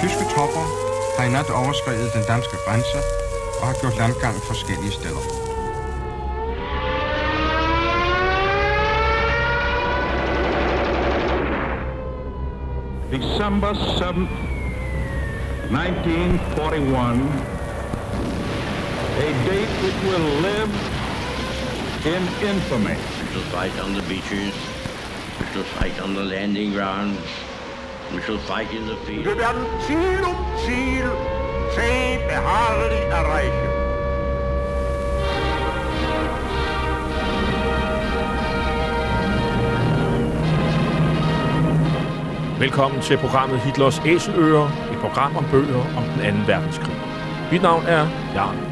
Tyske tropper har i nat overskrevet den danske grænse og har gjort landgang forskellige steder. December 7th, 1941, a date which will live in infamy. Shall fight on the beaches. We shall fight on the landing grounds. We shall fight in the field. Wir werden Ziel um Ziel zäh beharrlich erreichen. Velkommen til programmet Hitlers Æseløer, et program om bøger om den 2. verdenskrig. Mit navn er Jan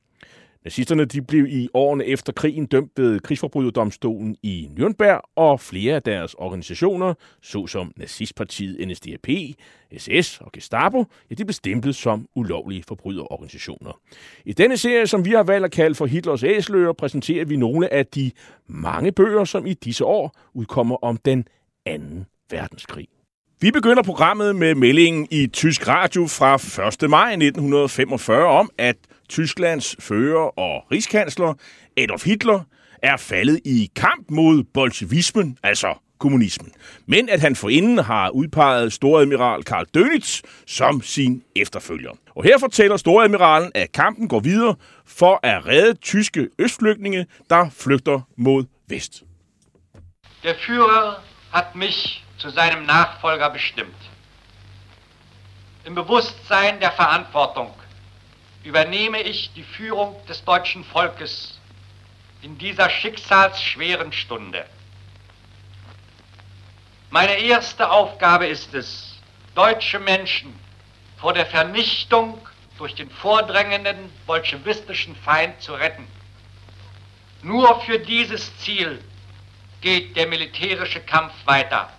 Nazisterne de blev i årene efter krigen dømt ved krigsforbryderdomstolen i Nürnberg, og flere af deres organisationer, såsom nazistpartiet NSDAP, SS og Gestapo, ja, de blev stemplet som ulovlige forbryderorganisationer. I denne serie, som vi har valgt at kalde for Hitlers æsler, præsenterer vi nogle af de mange bøger, som i disse år udkommer om den anden verdenskrig. Vi begynder programmet med meldingen i tysk radio fra 1. maj 1945 om, at Tysklands fører og rigskansler Adolf Hitler er faldet i kamp mod bolsjevismen, altså kommunismen. Men at han forinden har udpeget storadmiral Karl Dönitz som sin efterfølger. Og her fortæller storadmiralen, at kampen går videre for at redde tyske østflygtninge, der flygter mod vest. Der Führer hat mich zu seinem Nachfolger bestimmt. Im Bewusstsein der Verantwortung übernehme ich die Führung des deutschen Volkes in dieser schicksalsschweren Stunde. Meine erste Aufgabe ist es, deutsche Menschen vor der Vernichtung durch den vordrängenden bolschewistischen Feind zu retten. Nur für dieses Ziel geht der militärische Kampf weiter.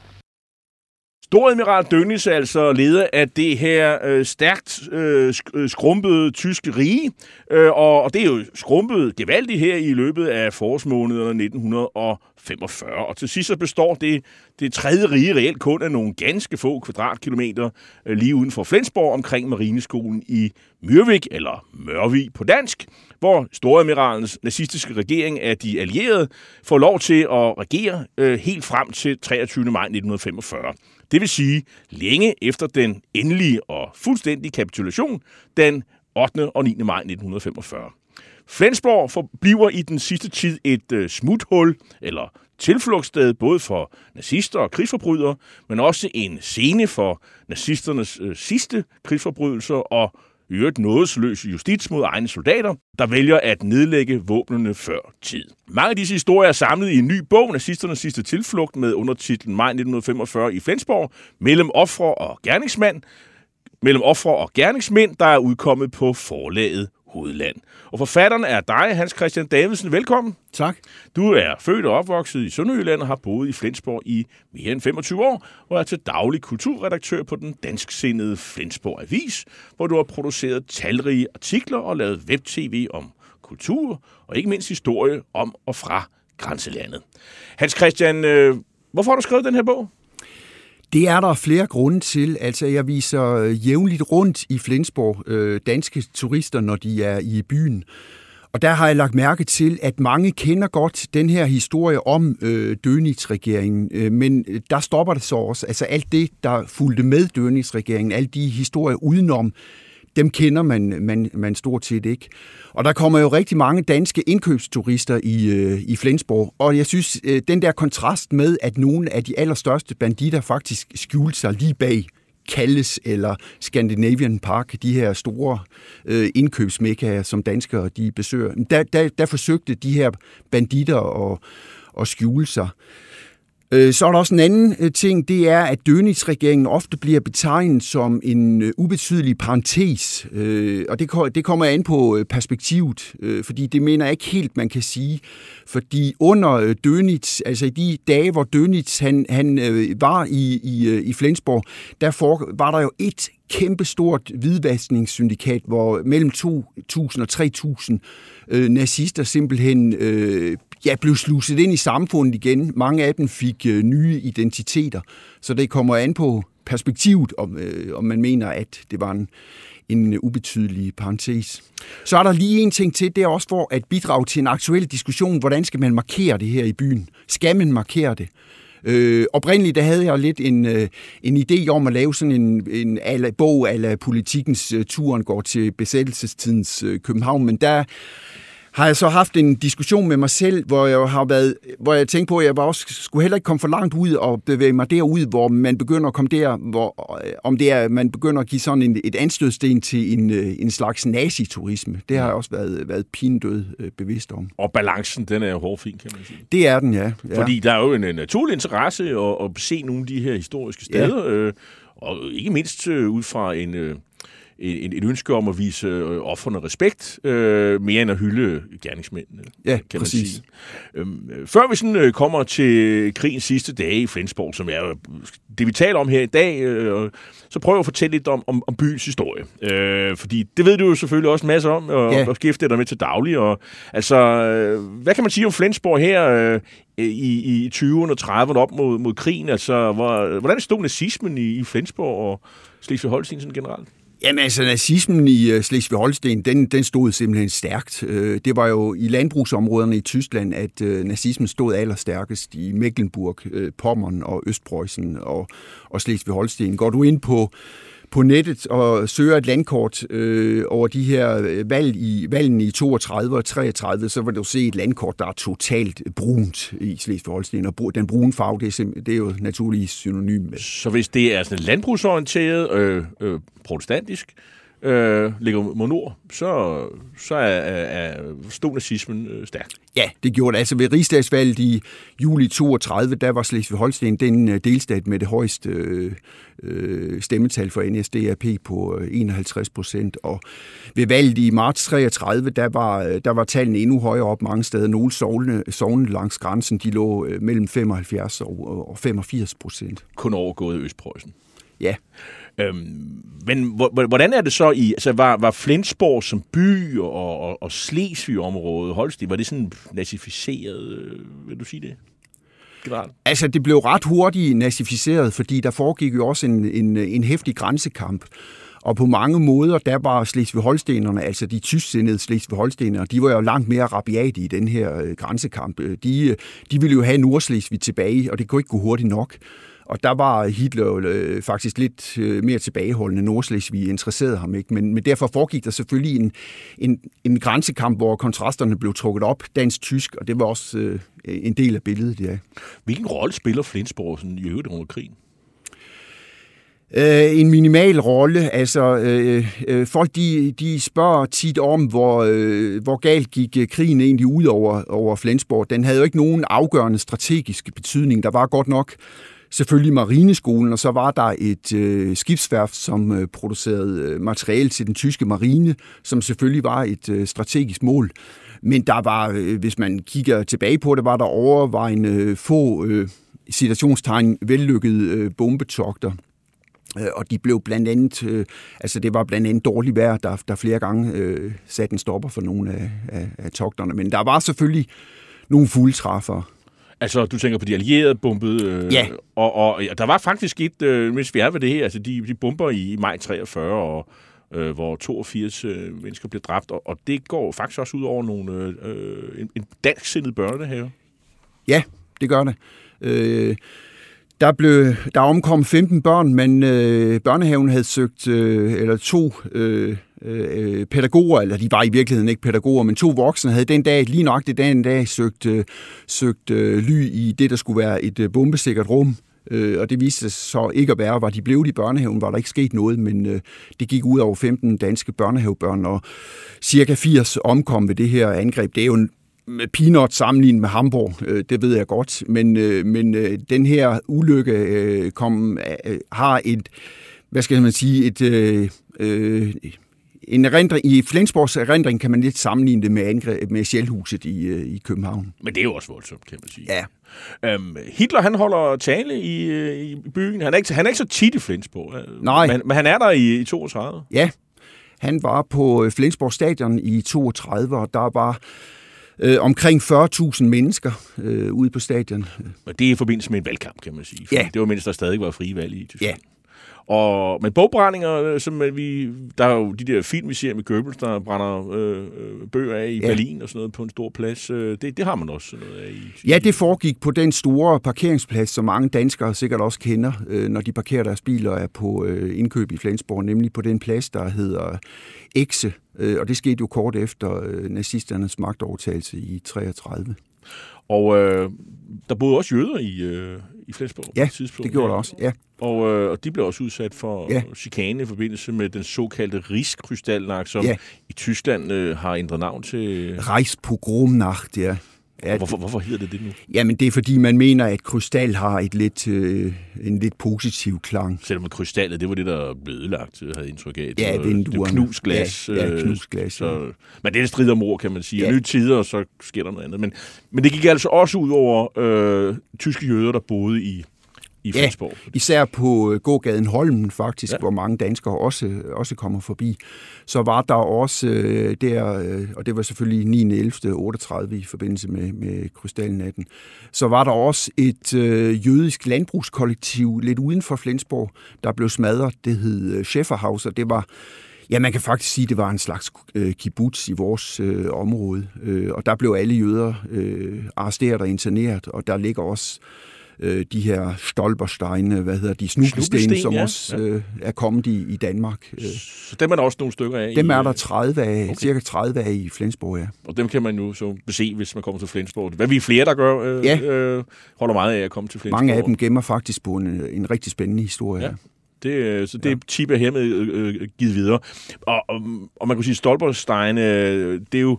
Storadmiral Dönitz er altså leder af det her øh, stærkt øh, øh, skrumpede tyske rige, øh, og, og det er jo skrumpet gevaldigt her i løbet af forårsmånederne 1945. Og til sidst så består det, det tredje rige reelt kun af nogle ganske få kvadratkilometer øh, lige uden for Flensborg omkring Marineskolen i Myrvik, eller Mørvig på dansk, hvor Storadmiralens nazistiske regering af de allierede får lov til at regere øh, helt frem til 23. maj 1945. Det vil sige længe efter den endelige og fuldstændige kapitulation den 8. og 9. maj 1945. Flensborg forbliver i den sidste tid et øh, smuthul eller tilflugtssted både for nazister og krigsforbrydere, men også en scene for nazisternes øh, sidste krigsforbrydelser og øvrigt nådesløs justits mod egne soldater, der vælger at nedlægge våbnene før tid. Mange af disse historier er samlet i en ny bog, Nazisternes sidste tilflugt, med undertitlen Maj 1945 i Flensborg, mellem ofre og gerningsmand, mellem ofre og gerningsmænd, der er udkommet på forlaget Hovedland. Og forfatteren er dig, Hans Christian Davidsen. Velkommen. Tak. Du er født og opvokset i Sønderjylland og har boet i Flensborg i mere end 25 år, og er til daglig kulturredaktør på den dansksindede Flensborg Avis, hvor du har produceret talrige artikler og lavet web-tv om kultur og ikke mindst historie om og fra grænselandet. Hans Christian, øh, hvorfor har du skrevet den her bog? Det er der flere grunde til. Altså, jeg viser øh, jævnligt rundt i Flensborg øh, danske turister, når de er i byen. Og der har jeg lagt mærke til, at mange kender godt den her historie om øh, Dönitz-regeringen, øh, men øh, der stopper det så også. Altså alt det, der fulgte med Dönitz-regeringen, alle de historier udenom, dem kender man, man, man stort set ikke. Og der kommer jo rigtig mange danske indkøbsturister i, øh, i Flensborg, og jeg synes, øh, den der kontrast med, at nogle af de allerstørste banditter faktisk skjulte sig lige bag Kalles eller Scandinavian Park, de her store øh, indkøbsmekkaer, som danskere de besøger, der, der, der forsøgte de her banditter at, at skjule sig. Øh, Øh, så er der også en anden øh, ting, det er, at Dönitz-regeringen ofte bliver betegnet som en øh, ubetydelig parentes, og det, det kommer an på perspektivet, fordi det mener jeg ikke helt, man kan sige, fordi under Dönitz, altså i de dage, hvor Dönitz han, han var i, i, i Flensborg, der for, var der jo et kæmpestort hvidvaskningssyndikat, hvor mellem 2.000 og 3.000 øh, nazister simpelthen øh, ja, blev sluset ind i samfundet igen. Mange af dem fik øh, nye identiteter, så det kommer an på perspektivet, om, øh, om man mener, at det var en, en øh, ubetydelig parentes. Så er der lige en ting til, det er også for at bidrage til en aktuel diskussion, hvordan skal man markere det her i byen? Skal man markere det? Øh, oprindeligt der havde jeg lidt en, øh, en idé om at lave sådan en, en ala, bog ala politikens øh, turen går til besættelsestidens øh, København, men der har jeg så haft en diskussion med mig selv, hvor jeg har været, hvor jeg tænkte på, at jeg også skulle heller ikke komme for langt ud og bevæge mig derud, hvor man begynder at komme der, hvor, om det er, man begynder at give sådan en, et anstødsten til en, en slags naziturisme. Det har jeg også været, været pindød øh, bevidst om. Og balancen, den er jo hårdfin, kan man sige. Det er den, ja. ja. Fordi der er jo en naturlig interesse at, at se nogle af de her historiske steder, ja. øh, og ikke mindst øh, ud fra en... Øh, et, et ønske om at vise øh, offerne respekt, øh, mere end at hylde gerningsmændene. Ja, kan præcis. Man sige. Øhm, før vi sådan øh, kommer til krigens sidste dage i Flensborg, som er det, vi taler om her i dag, øh, så prøv at fortælle lidt om, om, om byens historie. Øh, fordi det ved du jo selvfølgelig også masse om, og, ja. og skifter dig med til daglig. Og, altså, øh, hvad kan man sige om Flensborg her øh, i, i 20'erne og 30'erne op mod, mod krigen? Altså, hvor, hvordan stod nazismen i, i Flensborg og Slesvig-Holsten generelt? Jamen altså, nazismen i øh, Slesvig-Holsten, den, den stod simpelthen stærkt. Øh, det var jo i landbrugsområderne i Tyskland, at øh, nazismen stod allerstærkest i Mecklenburg, Pommern og Østpreussen og, og Slesvig-Holsten. Går du ind på på nettet og søger et landkort øh, over de her øh, valg i, valgene i 32 og 33, så vil du se et landkort, der er totalt brunt i Slesvig-Holsten. Og den brune farve, det er, det er jo naturligvis synonym med. Så hvis det er sådan landbrugsorienteret, øh, øh, protestantisk, øh, ligger mod nord, så, så er, er, stod nazismen øh, stærk. Ja, det gjorde det. Altså ved rigsdagsvalget i juli 32, der var Slesvig-Holsten den øh, delstat med det højeste øh, øh stemmetal for NSDAP på 51 procent. Og ved valget i marts 33, der var, der var tallene endnu højere op mange steder. Nogle sovne, sovne langs grænsen, de lå mellem 75 og, og 85 procent. Kun overgået Østpreussen. Ja. Øhm, men hvordan er det så i, altså var, var Flensborg som by og, og, og Slesvig-området, Holsten, var det sådan nazificeret, øh, vil du sige det? Grad. Altså, det blev ret hurtigt nazificeret, fordi der foregik jo også en, en, en hæftig grænsekamp. Og på mange måder, der var Slesvig-Holstenerne, altså de tysksindede Slesvig-Holstenere, de var jo langt mere rabiate i den her øh, grænsekamp. De, de ville jo have Nordslesvig tilbage, og det kunne ikke gå hurtigt nok. Og der var Hitler øh, faktisk lidt øh, mere tilbageholdende. Nordslesvig interesserede ham ikke, men, men derfor foregik der selvfølgelig en, en, en grænsekamp, hvor kontrasterne blev trukket op, dansk-tysk, og det var også øh, en del af billedet, ja. Hvilken rolle spiller Flensborg sådan, i øvrigt under krigen? Øh, en minimal rolle. Altså, øh, øh, folk de, de spørger tit om, hvor, øh, hvor galt gik øh, krigen egentlig ud over, over Flensborg. Den havde jo ikke nogen afgørende strategisk betydning. Der var godt nok selvfølgelig marineskolen, og så var der et øh, skibsværft, som øh, producerede øh, materiale til den tyske marine, som selvfølgelig var et øh, strategisk mål. Men der var, øh, hvis man kigger tilbage på det, var der overvejende øh, få øh, situationstegn vellykkede øh, bombetogter. Øh, og de blev blandt andet, øh, altså det var blandt andet dårligt vejr, der, der flere gange øh, satte en stopper for nogle af, af, af togterne. Men der var selvfølgelig nogle fuldtræffere. Altså, du tænker på de allierede bombede? Øh, ja. Og, og ja, der var faktisk et, øh, hvis vi er ved det her, altså de, de bomber i, i maj 43, og, øh, hvor 82 øh, mennesker blev dræbt, og, og det går faktisk også ud over nogle, øh, en, en dansk-sindet børnehave. Ja, det gør det. Øh, der, blev, der omkom 15 børn, men øh, børnehaven havde søgt, øh, eller to øh, Øh, øh, pædagoger, eller de var i virkeligheden ikke pædagoger, men to voksne havde den dag, lige nok det den dag, søgt, øh, søgt øh, ly i det, der skulle være et øh, bombesikkert rum. Øh, og det viste sig så ikke at være, var de blev i børnehaven, var der ikke sket noget, men øh, det gik ud over 15 danske børnehavebørn, og cirka 80 omkom ved det her angreb. Det er jo en peanut sammenlignet med Hamburg, øh, det ved jeg godt, men, øh, men øh, den her ulykke øh, kom, øh, har et, hvad skal man sige, et, øh, øh, en erindring, i Flensborgs erindring kan man lidt sammenligne det med, angreb, med Sjælhuset i, øh, i København. Men det er jo også voldsomt, kan man sige. Ja. Øhm, Hitler, han holder tale i, øh, i byen. Han er, ikke, han er ikke så tit i Flensborg. øh, Nej. Men, men han er der i, i 32. Ja, han var på Flensborg Stadion i 32, og der var øh, omkring 40.000 mennesker øh, ude på stadion. Men det er i forbindelse med en valgkamp, kan man sige. Ja. Det var mens der stadig var frie valg i Tyskland. Ja. Og, men bogbrændinger, øh, som øh, vi, der er jo de der film, vi ser med Goebbels, der brænder øh, øh, bøger af i ja. Berlin og sådan noget på en stor plads. Øh, det, det har man også noget af i Ja, det foregik på den store parkeringsplads, som mange danskere sikkert også kender, øh, når de parkerer deres biler og er på øh, indkøb i Flensborg, nemlig på den plads, der hedder Exe. Øh, og det skete jo kort efter øh, nazisternes magtovertagelse i 33. Og øh, der boede også jøder i, øh, i Flensborg på Ja, et tidspunkt. det gjorde der også. Ja. Og, øh, og de blev også udsat for ja. Chikane i forbindelse med den såkaldte Rigskrystalnacht, som. Ja. i Tyskland øh, har ændret navn til... Reichspogromnacht, ja. Ja Hvorfor, hvorfor hedder det det nu? Jamen, det er fordi, man mener, at krystal har et lidt, øh, en lidt positiv klang. Selvom krystallet, det var det, der blev ødelagt, havde jeg indtryk af. Det Ja, det vinduerne. knust glas. Ja, ja, øh, knust glas, ja. Så, men det er strid om ord, kan man sige. Ja. Nye tider, og så sker der noget andet. Men, men det gik altså også ud over øh, tyske jøder, der boede i, i Ja. Flensborg. Især på øh, gågaden Holmen faktisk, Ja. hvor mange danskere også, også kommer forbi. Så var der også øh, der, øh, og det var selvfølgelig 9. 11. 38 i forbindelse med, med krystalnatten, så var der også et øh, jødisk landbrugskollektiv lidt uden for Flensborg, der blev smadret. Det hed øh, Schäferhaus, og det var Ja, man kan faktisk sige, at det var en slags øh, kibbutz i vores øh, område. Øh, og der blev alle jøder øh, arresteret og interneret, og der ligger også øh, de her stolpersteine, hvad hedder de, Snubesten, som ja. også øh, er kommet i, i Danmark. Øh, Så dem er der også nogle stykker af. dem i, er der øh, 30 af, Okay. cirka 30 af i Flensborg, ja. Og dem kan man jo så se, hvis man kommer til Flensborg. Hvad vi er flere, der gør, øh, Ja. øh, holder meget af at komme til Flensborg. Mange af dem gemmer faktisk på en, en rigtig spændende historie. Ja. Det, øh, så det ja. tip er hermed øh, øh, givet videre. Og, og, og man kunne sige, Stolperstein, øh, det er jo,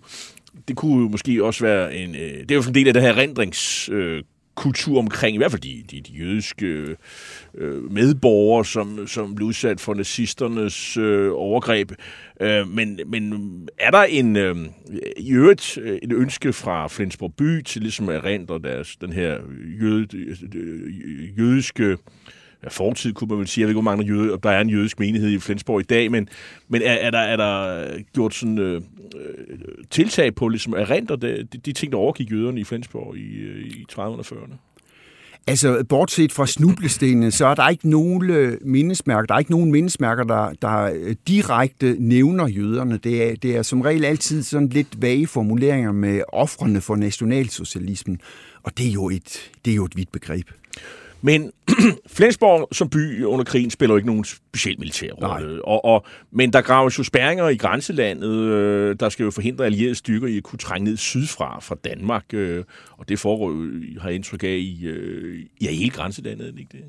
det kunne jo måske også være en, øh, det er jo en del af den her rendrings øh, kultur omkring, i hvert fald de, de, de jødiske øh, øh, medborgere, som, som blev udsat for nazisternes øh, overgreb. Øh, men, men er der en, øh, i øvrigt øh, et ønske fra Flensborg by til ligesom at rendre deres, den her jød, øh, jødiske ja, fortid, kunne man vel sige. Jeg ved ikke, hvor mange jøde, der er en jødisk menighed i Flensborg i dag, men, men er, er, der, er der gjort sådan øh, Øh, tiltag på ligesom at rente de, de, ting, der overgik jøderne i Flensborg i, øh, i 30'erne og 40'erne? Altså, bortset fra snublestenene, så er der ikke nogen øh, mindesmærker, der er ikke nogen mindesmærker, der, der direkte nævner jøderne. Det er, det er som regel altid sådan lidt vage formuleringer med offrene for nationalsocialismen, og det er jo et, det er jo et vidt begreb. Men Flensborg som by under krigen spiller jo ikke nogen speciel militær rolle. Og, og, men der graves jo spærringer i grænselandet, øh, der skal jo forhindre allierede styrker i at kunne trænge ned sydfra fra Danmark. Øh, og det foregår jo, har jeg indtryk af, i, øh, i hele grænselandet, det ikke det?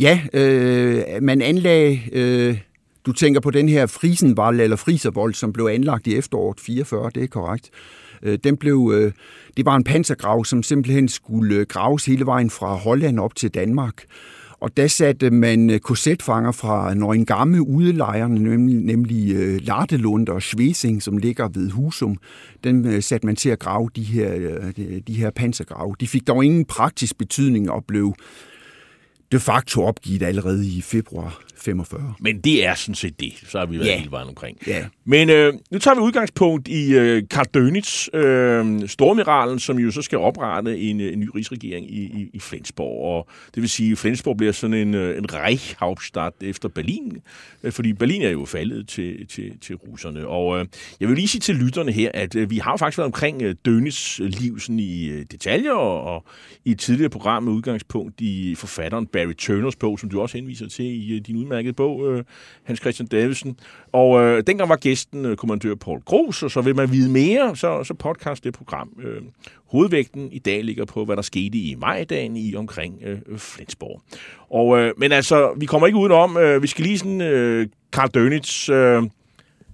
Ja, øh, man anlagde, øh, du tænker på den her Frisenvold eller Friservold, som blev anlagt i efteråret 44, det er korrekt. Øh, Øh, den blev, øh, det var en pansergrav, som simpelthen skulle øh, graves hele vejen fra Holland op til Danmark. Og der satte man øh, korsetfanger fra Nøgengamme udelejrene, nemlig, nemlig Lartelund og Schwesing, som ligger ved Husum. Den satte man til at grave de her, de, de her pansergrave. De fik dog ingen praktisk betydning og blev de facto opgivet allerede i februar 45. Men det er sådan set det. Så har vi været Ja. hele vejen omkring. Ja. Men øh, nu tager vi udgangspunkt i øh, Karl Dönitz, øh, stormiralen, som jo så skal oprette en, øh, en ny rigsregering i, i, i Flensborg. Og det vil sige, at Flensborg bliver sådan en, øh, en Reichshauptstadt efter Berlin, øh, fordi Berlin er jo faldet til, til, til russerne. Og øh, jeg vil lige sige til lytterne her, at øh, vi har faktisk været omkring øh, Dönitz liv sådan i øh, detaljer, og, og i et tidligere program med udgangspunkt i forfatteren Barry Turners bog, som du også henviser til i øh, din udmærkede bog, øh, Hans Christian Davidsen. Og øh, dengang var gæsten øh, kommandør Paul Gros, og så vil man vide mere, så, så podcast det program. Øh, hovedvægten i dag ligger på, hvad der skete i majdagen i omkring øh, Flensborg. Og, øh, men altså, vi kommer ikke udenom, øh, vi skal lige sådan, øh, Karl Dönitz, øh,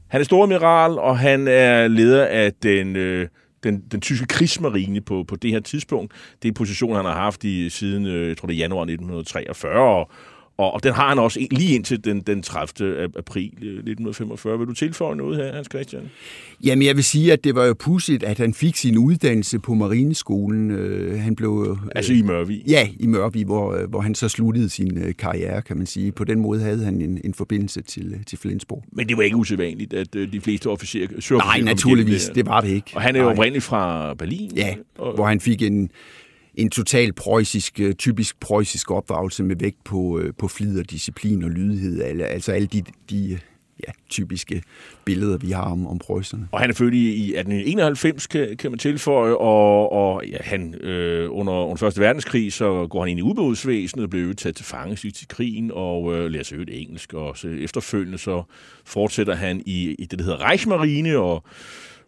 han er storamiral, og han er leder af den, øh, den, den tyske krigsmarine på, på det her tidspunkt. Det er en position, han har haft i siden, øh, jeg tror det er januar 1943, og, og, og den har han også lige indtil den, den 30. april 1945. Øh, vil du tilføje noget her, Hans Christian? Jamen, jeg vil sige, at det var jo pudsigt, at han fik sin uddannelse på Marineskolen. Øh, han blev... Øh, altså i Mørvi? Ja, i Mørvi, hvor, øh, hvor han så sluttede sin øh, karriere, kan man sige. På den måde havde han en, en forbindelse til, til Flensborg. Men det var ikke usædvanligt, at øh, de fleste officerer... Nej, naturligvis. Det var det ikke. Og han er jo oprindeligt fra Berlin. Ja, og, hvor han fik en en total preussisk, øh, typisk preussisk opdragelse med vægt på, øh, på flid og disciplin og lydighed. Altså alle de, de ja, typiske billeder, vi har om, om preusserne. Og han er født i, i 1891, kan, kan man tilføje, og, og ja, han øh, under, under Første Verdenskrig, så går han ind i ubådsvæsenet og bliver taget til fange til krigen, og øh, lærer sig engelsk, og så efterfølgende så fortsætter han i, i det, der hedder Reichsmarine, og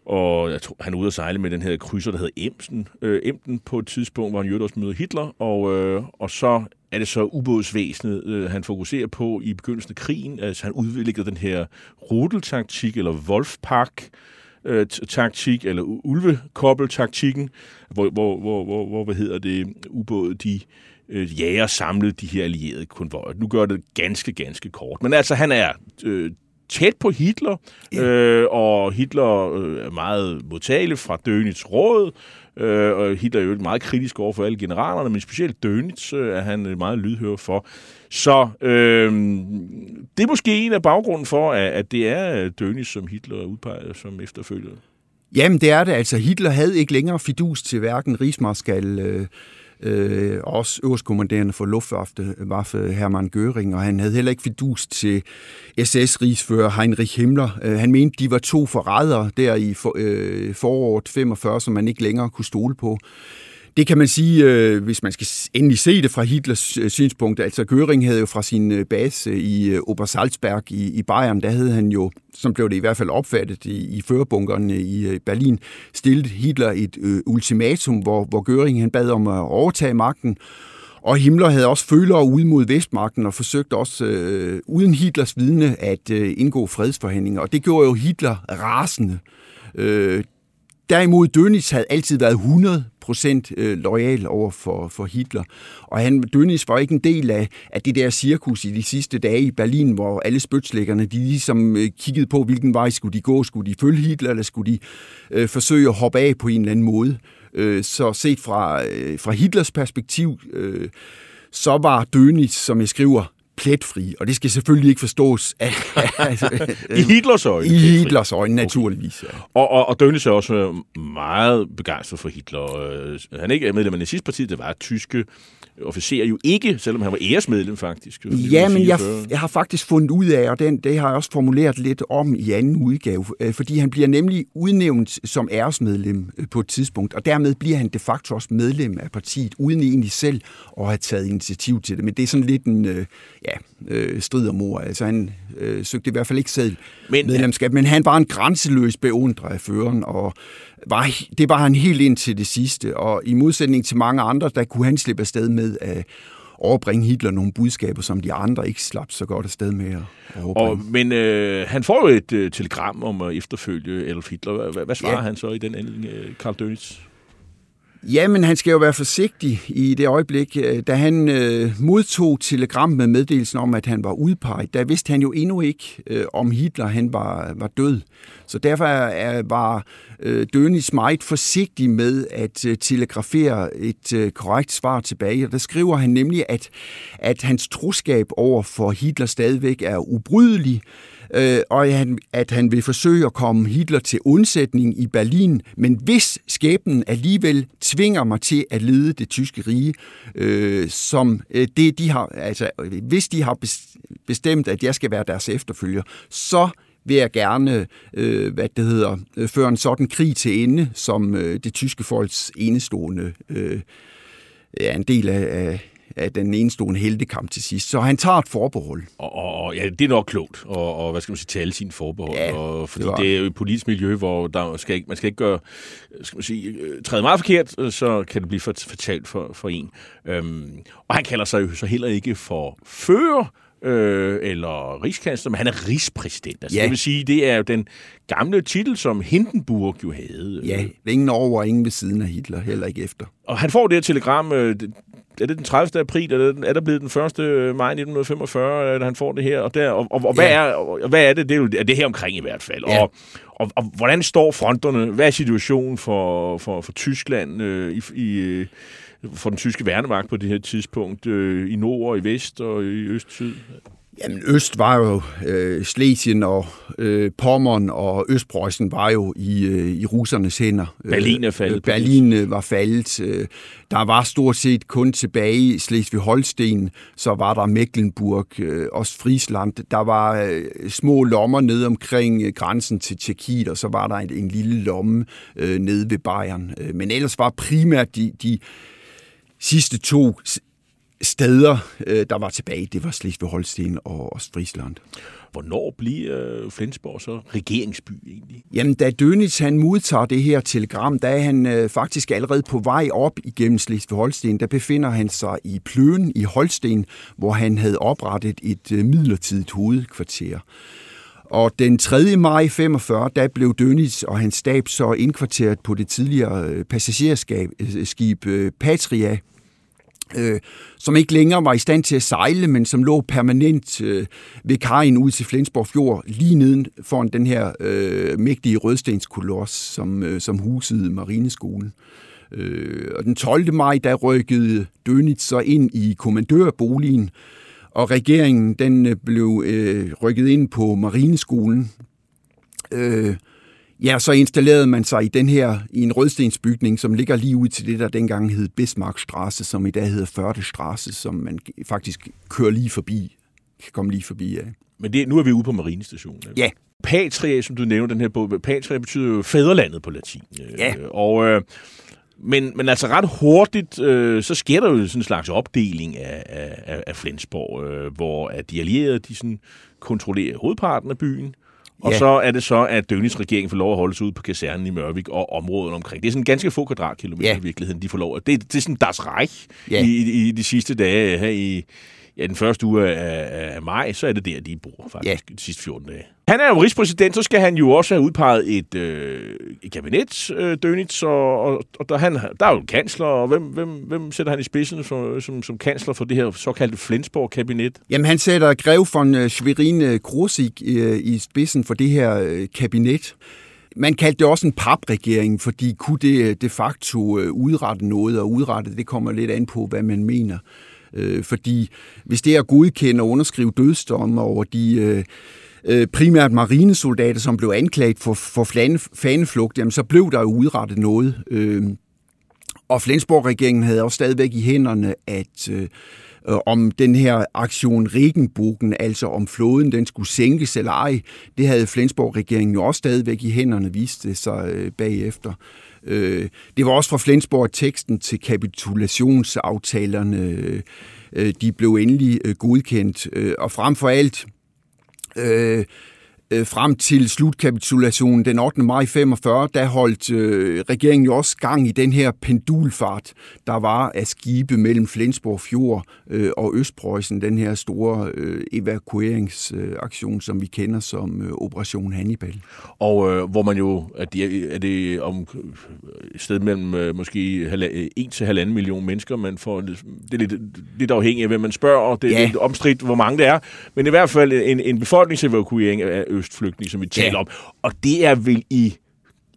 og jeg tror, han er ude at sejle med den her krydser, der hedder Emsen, øh, Emden på et tidspunkt, hvor han jo også møder Hitler. Og, øh, og så er det så ubådsvæsenet, øh, han fokuserer på i begyndelsen af krigen. Altså han udvikler den her rudeltaktik, eller Wolfpack, øh, taktik, eller ulvekobbeltaktikken, hvor, hvor, hvor, hvor, hvor hvad hedder det, ubåde, de øh, jager samlet de her allierede konvojer. Nu gør det ganske, ganske kort. Men altså, han er øh, tæt på Hitler, ja. øh, og Hitler øh, er meget modtagelig fra Dönitz råd, øh, og Hitler er jo meget kritisk over for alle generalerne, men specielt Dönitz øh, er han meget lydhør for. Så øh, det er måske en af baggrunden for, at, at det er Dönitz, som Hitler udpeger som efterfølger. Jamen, det er det. Altså, Hitler havde ikke længere fidus til hverken rigsmarskal øh, øh, også øverstkommanderende for Luftwaffe, Hermann Göring, og han havde heller ikke fidus til SS-rigsfører Heinrich Himmler. Øh, han mente, de var to forrædere der i for, øh, foråret 45, som man ikke længere kunne stole på. Det kan man sige, øh, hvis man skal endelig se det fra Hitlers øh, synspunkt. Altså Göring havde jo fra sin øh, base i øh, Obersalzberg i, i Bayern, der havde han jo, som blev det i hvert fald opfattet i, i førerbunkerne i øh, Berlin, stillet Hitler et øh, ultimatum, hvor, hvor Göring han bad om at overtage magten. Og Himmler havde også følere ud mod Vestmagten og forsøgte også øh, uden Hitlers vidne at øh, indgå fredsforhandlinger. Og det gjorde jo Hitler rasende. Øh, Derimod Dönitz havde altid været 100 procent øh, lojal over for, for Hitler. Og han, Dönitz var ikke en del af, af det der cirkus i de sidste dage i Berlin, hvor alle spytslæggerne, de ligesom øh, kiggede på, hvilken vej skulle de gå. Skulle de følge Hitler, eller skulle de øh, forsøge at hoppe af på en eller anden måde? Øh, så set fra, øh, fra Hitlers perspektiv, øh, så var Dönitz, som jeg skriver, pletfri, og det skal selvfølgelig ikke forstås af, altså, i Hitlers øjne. I Hitlers øjne, naturligvis. Ja. Og, og, og Dönitz er også meget begejstret for Hitler. Øh, han er ikke medlem af nazistpartiet, det var tyske officerer jo ikke, selvom han var æresmedlem faktisk. Ja, men jeg, jeg har faktisk fundet ud af, og den, det har jeg også formuleret lidt om i anden udgave, øh, fordi han bliver nemlig udnævnt som æresmedlem øh, på et tidspunkt, og dermed bliver han de facto også medlem af partiet, uden egentlig selv at have taget initiativ til det. Men det er sådan lidt en ja, strid om ord. Altså han øh, søgte i hvert fald ikke selv men, medlemskab, men han var en grænseløs beundrer af føreren, og var, det var han helt ind til det sidste, og i modsætning til mange andre, der kunne han slippe afsted med at overbringe Hitler nogle budskaber, som de andre ikke slap så godt afsted med at overbringe. Og, men øh, han får jo et øh, telegram om at efterfølge Adolf Hitler. Hvad, hvad svarer ja. han så i den ending, øh, Karl Dönitz? Ja, men han skal jo være forsigtig i det øjeblik. Øh, da han øh, modtog telegram med meddelelsen om, at han var udpeget, der vidste han jo endnu ikke, øh, om Hitler han var, var død. Så derfor er, var øh, Dönitz meget forsigtig med at øh, telegrafere et øh, korrekt svar tilbage. Der skriver han nemlig, at, at hans troskab over for Hitler stadigvæk er ubrydelig, øh, øh, og at han, at han vil forsøge at komme Hitler til undsætning i Berlin, men hvis skæbnen alligevel tvinger mig til at lede det tyske rige, øh, som øh, det de har, altså hvis de har bestemt, at jeg skal være deres efterfølger, så vil jeg gerne, øh, hvad det hedder, øh, føre en sådan krig til ende, som øh, det tyske folks enestående øh, ja, en del af, af, af den enestående heltekamp til sidst. Så han tager et forbehold. Og, og ja, det er nok klogt, og, og hvad skal man sige, tale sine forbehold. Ja, og, fordi det, det er jo et politisk miljø, hvor der skal ikke, man skal ikke gøre, skal man sige, øh, træde meget forkert, så kan det blive fatalt for, for en. Øhm, og han kalder sig jo så heller ikke for fører, øh, eller rigskansler, men han er rigspræsident. Altså, Ja. Det vil sige, det er jo den gamle titel, som Hindenburg jo havde. Ja, ingen over og ingen ved siden af Hitler, heller ikke efter. Og han får det her telegram, øh, er det den 30. april, eller er det- er der blevet den 1. maj 1945, da han får det her? Og, der, og, og, og, hvad, Ja. er, og hvad er det? Det er jo er det her omkring i hvert fald. Ja. Og, og, og hvordan står fronterne? Hvad er situationen for, for, for Tyskland øh, i, i, øh, for den tyske værnemagt på det her tidspunkt? Øh, I nord og i vest og i øst-syd? Jamen, Øst var jo øh, Slesien og øh, Pommern og Østpreussen var jo i, øh, i russernes hænder. Berlin er faldet Øh, Berlin øh, var faldet. Øh, der var stort set kun tilbage i Slesvig-Holsten, så var der Mecklenburg, øh, Ostfriesland. Der var øh, små lommer nede omkring øh, grænsen til Tjekkiet, og så var der en, en lille lomme øh, nede ved Bayern. Øh, men ellers var primært de, de sidste to steder, øh, der var tilbage, det var Slesvig-Holsten og Ostfriesland. Hvornår bliver øh, Flensborg så regeringsby egentlig? Jamen, da Dönitz han modtager det her telegram, der er han øh, faktisk allerede på vej op igennem Slesvig-Holsten. Der befinder han sig i Pløen i Holsten, hvor han havde oprettet et øh, midlertidigt hovedkvarter. Og den 3. maj 45, der blev Dönitz og hans stab så indkvarteret på det tidligere øh, passagerskib øh, øh, Patria, øh, som ikke længere var i stand til at sejle, men som lå permanent øh, ved kajen ud til Flensborg Fjord, lige neden foran den her øh, mægtige rødstenskoloss, som, øh, som husede Marineskolen. Øh, og den 12. maj, der rykkede Dönitz så ind i kommandørboligen, og regeringen den øh, blev øh, rykket ind på Marineskolen. Øh, Ja, så installerede man sig i den her, i en rødstensbygning, som ligger lige ud til det, der dengang hed Bismarckstrasse, som i dag hedder Førdestrasse, som man faktisk kører lige forbi, kan komme lige forbi af. Men det, nu er vi ude på marinestationen. ikke? Ja. Patria, som du nævner den her bog, Patria betyder jo fædrelandet på latin. Øh, Ja. Og, øh, men, men altså ret hurtigt, øh, så sker der jo sådan en slags opdeling af, af, af- Flensborg, øh, hvor at de allierede de sådan kontrollerer hovedparten af byen, og Ja. så er det så, at Dönitz regering får lov at holde sig ud på kasernen i Mørvik og området omkring. Det er sådan ganske få kvadratkilometer Ja. i virkeligheden, de får lov. at- Det, det er sådan Das Reich Ja. i, i, i de sidste dage her i ja, den første uge af, af maj, så er det der, de bor faktisk ja. de sidste 14 dage. Han er jo rigspræsident, så skal han jo også have udpeget et, øh, et kabinet, øh, Dönitz, og, og, og der, han, der er jo en kansler, og hvem, hvem, hvem sætter han i spidsen for, som, som kansler for det her såkaldte Flensborg-kabinet? Jamen, han sætter Grev von øh, Schwerin Grosig øh, i spidsen for det her øh, kabinet. Man kaldte det også en papregering, fordi kunne det øh, de facto øh, udrette noget, og udrette, det kommer lidt an på, hvad man mener. Øh, fordi hvis det er at godkende og underskrive dødsdomme over de øh, øh, primært marinesoldater, som blev anklaget for, for faneflugt, jamen så blev der jo udrettet noget. Øh, og Flensborg-regeringen havde også stadigvæk i hænderne, at øh, øh om den her aktion Regenbogen, altså om floden den skulle sænkes eller ej, det havde Flensborg-regeringen jo også stadigvæk i hænderne, viste sig øh, bagefter. Øh, Øh, det var også fra Flensborg teksten til kapitulationsaftalerne, øh, de blev endelig øh, godkendt. Øh, og frem for alt, øh, øh, frem til slutkapitulationen den 8. maj 45, der holdt øh, regeringen jo også gang i den her pendulfart, der var af skibe mellem Flensborg Fjord øh, og Østpreussen, den her store øh, evakueringsaktion, som vi kender som øh, Operation Hannibal. Og øh, hvor man jo, at det, er det om et sted mellem øh, måske 1 til halvanden million mennesker, man får, det er lidt, lidt afhængigt af, hvem man spørger, og det er Ja. lidt omstridt, hvor mange det er, men i hvert fald en, en befolkningsevakuering af østflygtninge, som vi taler Ja. om, og det er vel i,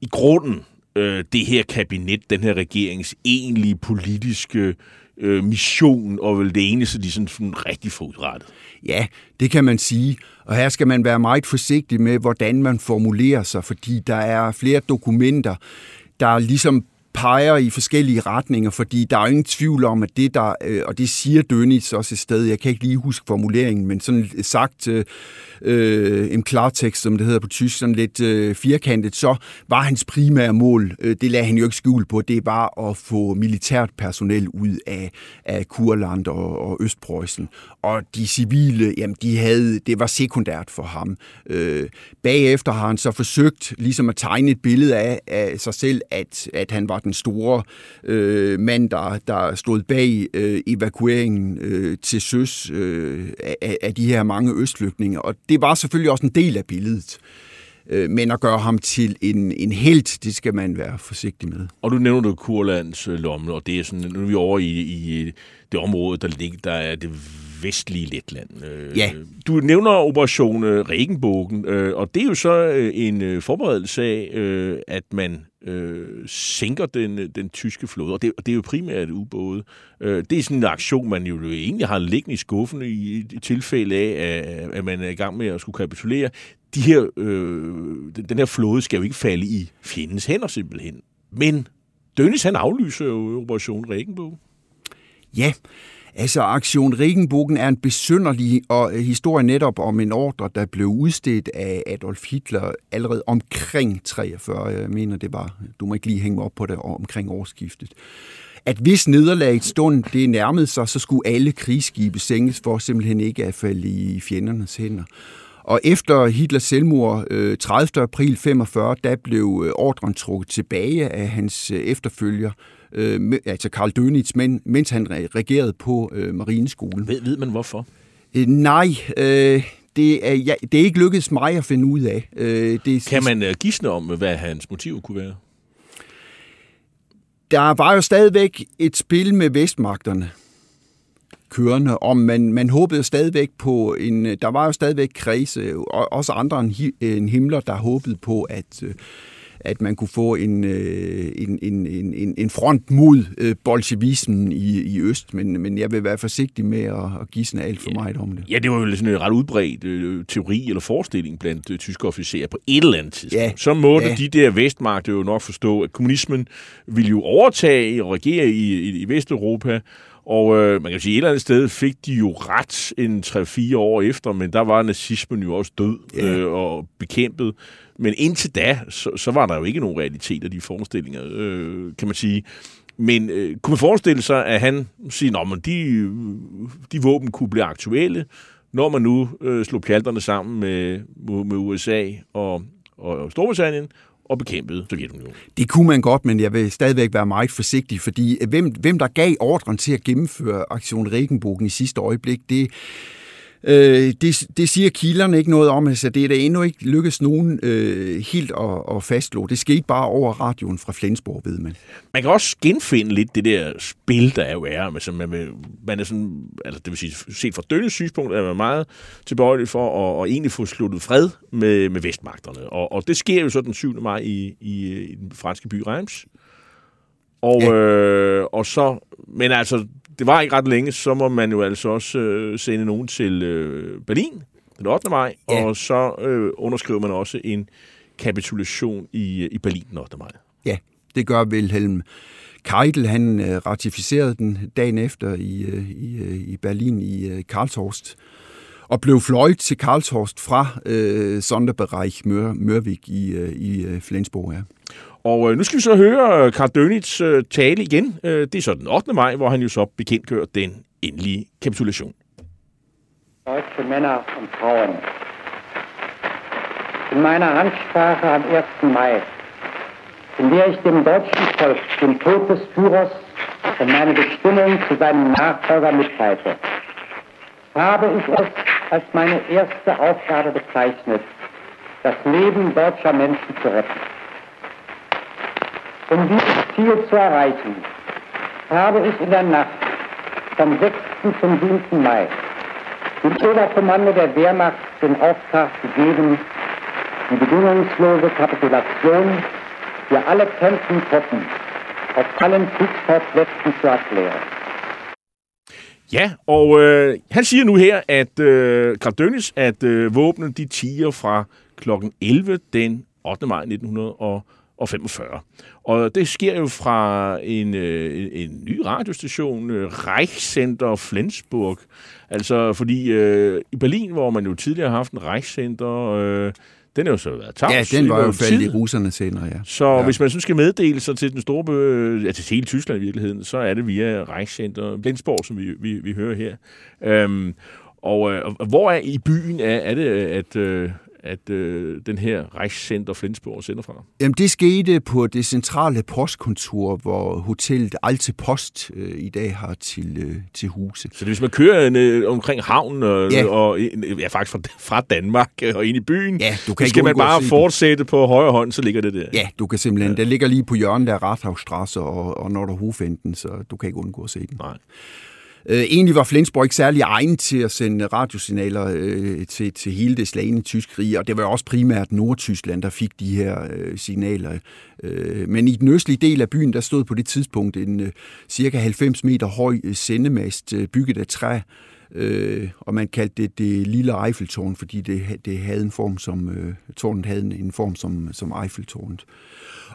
i grunden øh, det her kabinet, den her regerings egentlige politiske øh, mission, og vel det eneste, de sådan, sådan rigtig får udrettet. Ja, det kan man sige. Og her skal man være meget forsigtig med, hvordan man formulerer sig, fordi der er flere dokumenter, der ligesom peger i forskellige retninger, fordi der er ingen tvivl om, at det der, øh, og det siger Dönitz også et sted, jeg kan ikke lige huske formuleringen, men sådan sagt øh, øh, en klartekst, som det hedder på tysk, sådan lidt øh, firkantet, så var hans primære mål, øh, det lagde han jo ikke skjul på, det var at få militært personel ud af, af Kurland og, og Østpreussen. Og de civile, jamen de havde, det var sekundært for ham. Øh, bagefter har han så forsøgt ligesom at tegne et billede af, af sig selv, at, at han var den store øh, mand, der, der stod bag øh, evakueringen øh, til søs øh, af, af de her mange østflygtninge. Og det var selvfølgelig også en del af billedet. Øh, men at gøre ham til en, en helt, det skal man være forsigtig med. Og du nævner du Kurlands øh, lomme, og det er sådan, nu er vi over i, i det område, der ligger, der er det vestlige Letland. Øh, ja. Du nævner Operation Regenbogen, og det er jo så en forberedelse af, at man øh, sænker den, den tyske flåde, og det, og det er jo primært ubåde. Øh, det er sådan en aktion, man jo egentlig har liggende i skuffen i, i tilfælde af, at, at man er i gang med at skulle kapitulere. De her, øh, den, den her flåde skal jo ikke falde i fjendens hænder simpelthen. Men Dönnis, han aflyser jo Operation Regenbogen. Ja, Altså, Aktion Regenbogen er en besynderlig og øh, historie netop om en ordre, der blev udstedt af Adolf Hitler allerede omkring 43. Jeg mener, det var, du må ikke lige hænge op på det, omkring årsskiftet. At hvis nederlaget stund det nærmede sig, så skulle alle krigsskibe sænkes for simpelthen ikke at falde i fjendernes hænder. Og efter Hitlers selvmord øh, 30. April 45, der blev øh, ordren trukket tilbage af hans efterfølger, øh, altså Karl Dönitz, men, mens han regerede på øh, marineskolen. Ved, ved man hvorfor? Øh, nej, øh, det, er, ja, det er ikke lykkedes mig at finde ud af. Øh, det, kan man øh, gisne om, hvad hans motiv kunne være? Der var jo stadigvæk et spil med vestmagterne kørende, om man, man håbede stadigvæk på en, der var jo stadigvæk kredse, også andre end Himmler, der håbede på, at øh, at man kunne få en, øh, en, en, en, en front mod øh, bolsjevismen i, i øst, men, men jeg vil være forsigtig med at, at gisne alt for ja. meget om det. Ja, det var jo sådan en ret udbredt øh, teori eller forestilling blandt øh, tyske officerer på et eller andet tidspunkt. Ja. Så måtte ja. de der vestmagter jo nok forstå, at kommunismen ville jo overtage og regere i, i, i Vesteuropa, og øh, man kan sige, at et eller andet sted fik de jo ret en 3-4 år efter, men der var nazismen jo også død ja. øh, og bekæmpet. Men indtil da, så, så var der jo ikke nogen realitet af de forestillinger, øh, kan man sige. Men øh, kunne man forestille sig, at han siger, at de, de våben kunne blive aktuelle, når man nu øh, slog pjalterne sammen med, med USA og, og Storbritannien, og bekæmpede Sovjetunionen. Det kunne man godt, men jeg vil stadigvæk være meget forsigtig, fordi hvem, hvem der gav ordren til at gennemføre aktion Regenbogen i sidste øjeblik, det, Øh, det, det siger kilderne ikke noget om, altså det er da endnu ikke lykkedes nogen øh, helt at, at fastslå. Det skete bare over radioen fra Flensborg, ved man. Man kan også genfinde lidt det der spil, der jo er. Altså, man, man er sådan, altså det vil sige, set fra Dønnes synspunkt, er man meget tilbøjelig for at, at egentlig få sluttet fred med, med vestmagterne. Og, og det sker jo så den 7. maj i, i, i den franske by Reims. Og, ja. øh, og så, men altså, det var ikke ret længe, så må man jo altså også øh, sende nogen til øh, Berlin den 8. maj, ja. og så øh, underskriver man også en kapitulation i, i Berlin den 8. maj. Ja, det gør Wilhelm Keitel. Han øh, ratificerede den dagen efter i, øh, i, øh, i Berlin i øh, Karlshorst, og blev fløjet til Karlshorst fra øh, Sonderbereich Mør, Mørvik i, øh, i øh, Flensborg. Ja. Og øh, nu skal vi så høre øh, Karl Dönitz øh, tale igen. Øh, det er så den 8. maj, hvor han jo så bekendtgør den endelige kapitulation. Deutsche Männer und Frauen. In meiner Ansprache am 1. Mai, in der ich dem deutschen Volk den Tod des Führers und meine Bestimmung zu seinem Nachfolger mitteilte, habe ich es als meine erste Aufgabe bezeichnet, das Leben deutscher Menschen zu retten. Um dieses Ziel zu erreichen, habe ich in der Nacht vom 6. zum 7. Mai dem Oberkommando der Wehrmacht den Auftrag gegeben, die bedingungslose Kapitulation für alle kämpfenden Truppen auf allen Kriegsfortplätzen zu erklären. Ja, og øh, han siger nu her, at øh, Karl Dönitz, at øh, våbnene de tiger fra kl. 11 den 8. maj 1900 og 45. Og det sker jo fra en, øh, en ny radiostation, øh, Reichscenter Flensburg. Altså, fordi øh, i Berlin, hvor man jo tidligere har haft en Reichscenter, øh, den er jo så været tavs. Ja, den var jo faldet i russerne senere, ja. Så ja. hvis man så skal meddele sig til den store, bø- ja, til hele Tyskland i virkeligheden, så er det via Reichscenter Flensborg, som vi, vi, vi hører her. Øhm, og øh, hvor er i byen er, er det, at, øh, at øh, den her Reichscenter Flensborg sender fra? Jamen, det skete på det centrale postkontor, hvor hotellet Alte Post øh, i dag har til, øh, til huse. Så det, hvis man kører øh, omkring havnen og, Ja. og ja, faktisk fra, fra Danmark øh, og ind i byen, Ja, du så kan skal ikke man bare det. fortsætte på højre hånd, så ligger det der. Ja, du kan simpelthen, ja. der ligger lige på hjørnet af Rathausstrasse og, og Nordre Hofenden, så du kan ikke undgå at se den. Nej. Øh, egentlig var Flensborg ikke særlig egnet til at sende radiosignaler øh, til, til hele det slagende tysk rige, og det var også primært Nordtyskland, der fik de her øh, signaler. Øh, men i den østlige del af byen, der stod på det tidspunkt en øh, cirka 90 meter høj øh, sendemast øh, bygget af træ, øh, og man kaldte det det lille Eiffeltårn, fordi det, det havde en form som, øh, tårnet havde en- en form som, som Eiffeltårnet.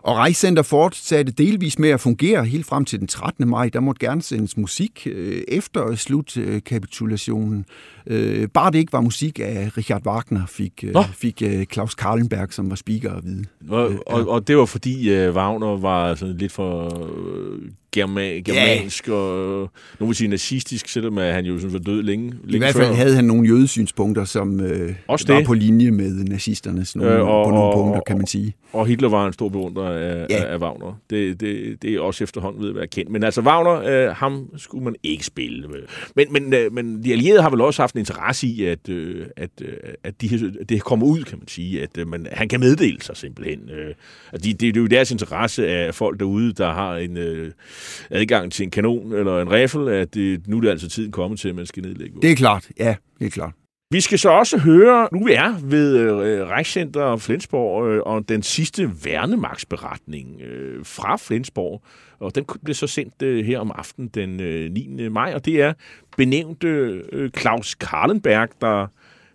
Og Reichscenter fortsatte delvis med at fungere helt frem til den 13. maj. Der måtte gerne sendes musik øh, efter slutkapitulationen. Øh, bare det ikke var musik af Richard Wagner, fik, øh, fik øh, Claus Karlenberg, som var speaker, at vide. Og, og, og det var fordi øh, Wagner var sådan lidt for øh, germa, germansk og øh, nogen vil sige nazistisk, selvom han jo sådan var død længe, længe I hvert fald før. havde han nogle jødesynspunkter, som øh, Også var det. på linje med nazisternes nogle, Øh, øh, og- på nogle og- punkter, kan man sige. Og Hitler var en stor beundrer af, Ja. af Wagner. Det, det, det er også efterhånden ved at være kendt. Men altså, Wagner, øh, ham skulle man ikke spille med. Men, men, øh, men de allierede har vel også haft en interesse i, at, øh, at, øh, at de, det kommer ud, kan man sige. At øh, man, han kan meddele sig simpelthen. Øh, at de, det, det er jo deres interesse af folk derude, der har en øh, adgang til en kanon eller en riffel, at det, nu er det altså tiden kommet til, at man skal nedlægge. Det er klart, ja, det er klart. Vi skal så også høre, nu vi er ved øh, Rejscenter Flensborg øh, og den sidste værnemagtsberetning øh, fra Flensborg. Og den blev så sendt øh, her om aftenen den øh, 9. maj, og det er benævnte øh, Claus Karlenberg, der,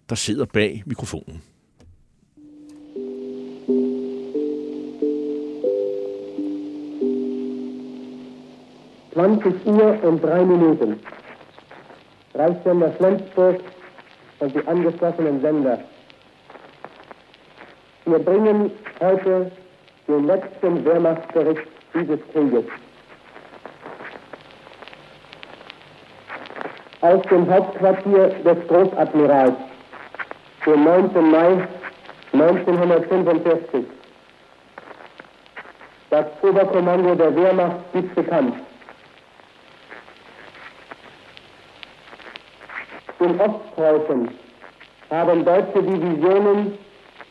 der sidder bag mikrofonen. 20 Uhr und drei Minuten. Reichssender Flensburg und die angeschlossenen Sender. Wir bringen heute den letzten Wehrmachtsbericht dieses Krieges. Aus dem Hauptquartier des Großadmirals, den 9. Mai 1945. Das Oberkommando der Wehrmacht gibt bekannt. Den Ostpreußen haben deutsche Divisionen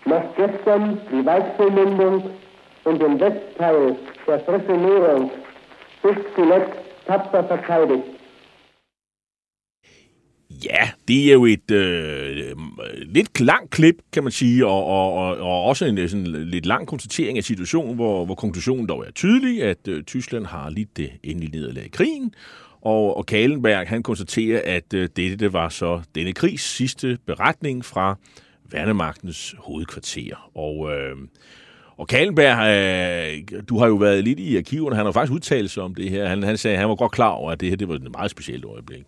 noch gestern die Weichselmündung und den Westteil der Frische Nährung bis zuletzt tapfer verteidigt. Ja, det er jo et øh, lidt langt klip, kan man sige, og, og, og, og også en sådan lidt lang konstatering af situationen, hvor, hvor konklusionen dog er tydelig, at øh, Tyskland har lidt det endelige nederlag i krigen, og, og Kalenberg han konstaterer, at øh, dette det var så denne krigs sidste beretning fra Værnemagtens hovedkvarter. Og, øh, og Kalenberg, øh, du har jo været lidt i arkiverne, han har faktisk udtalt sig om det her. Han, han sagde, at han var godt klar over, at det her det var et meget specielt øjeblik.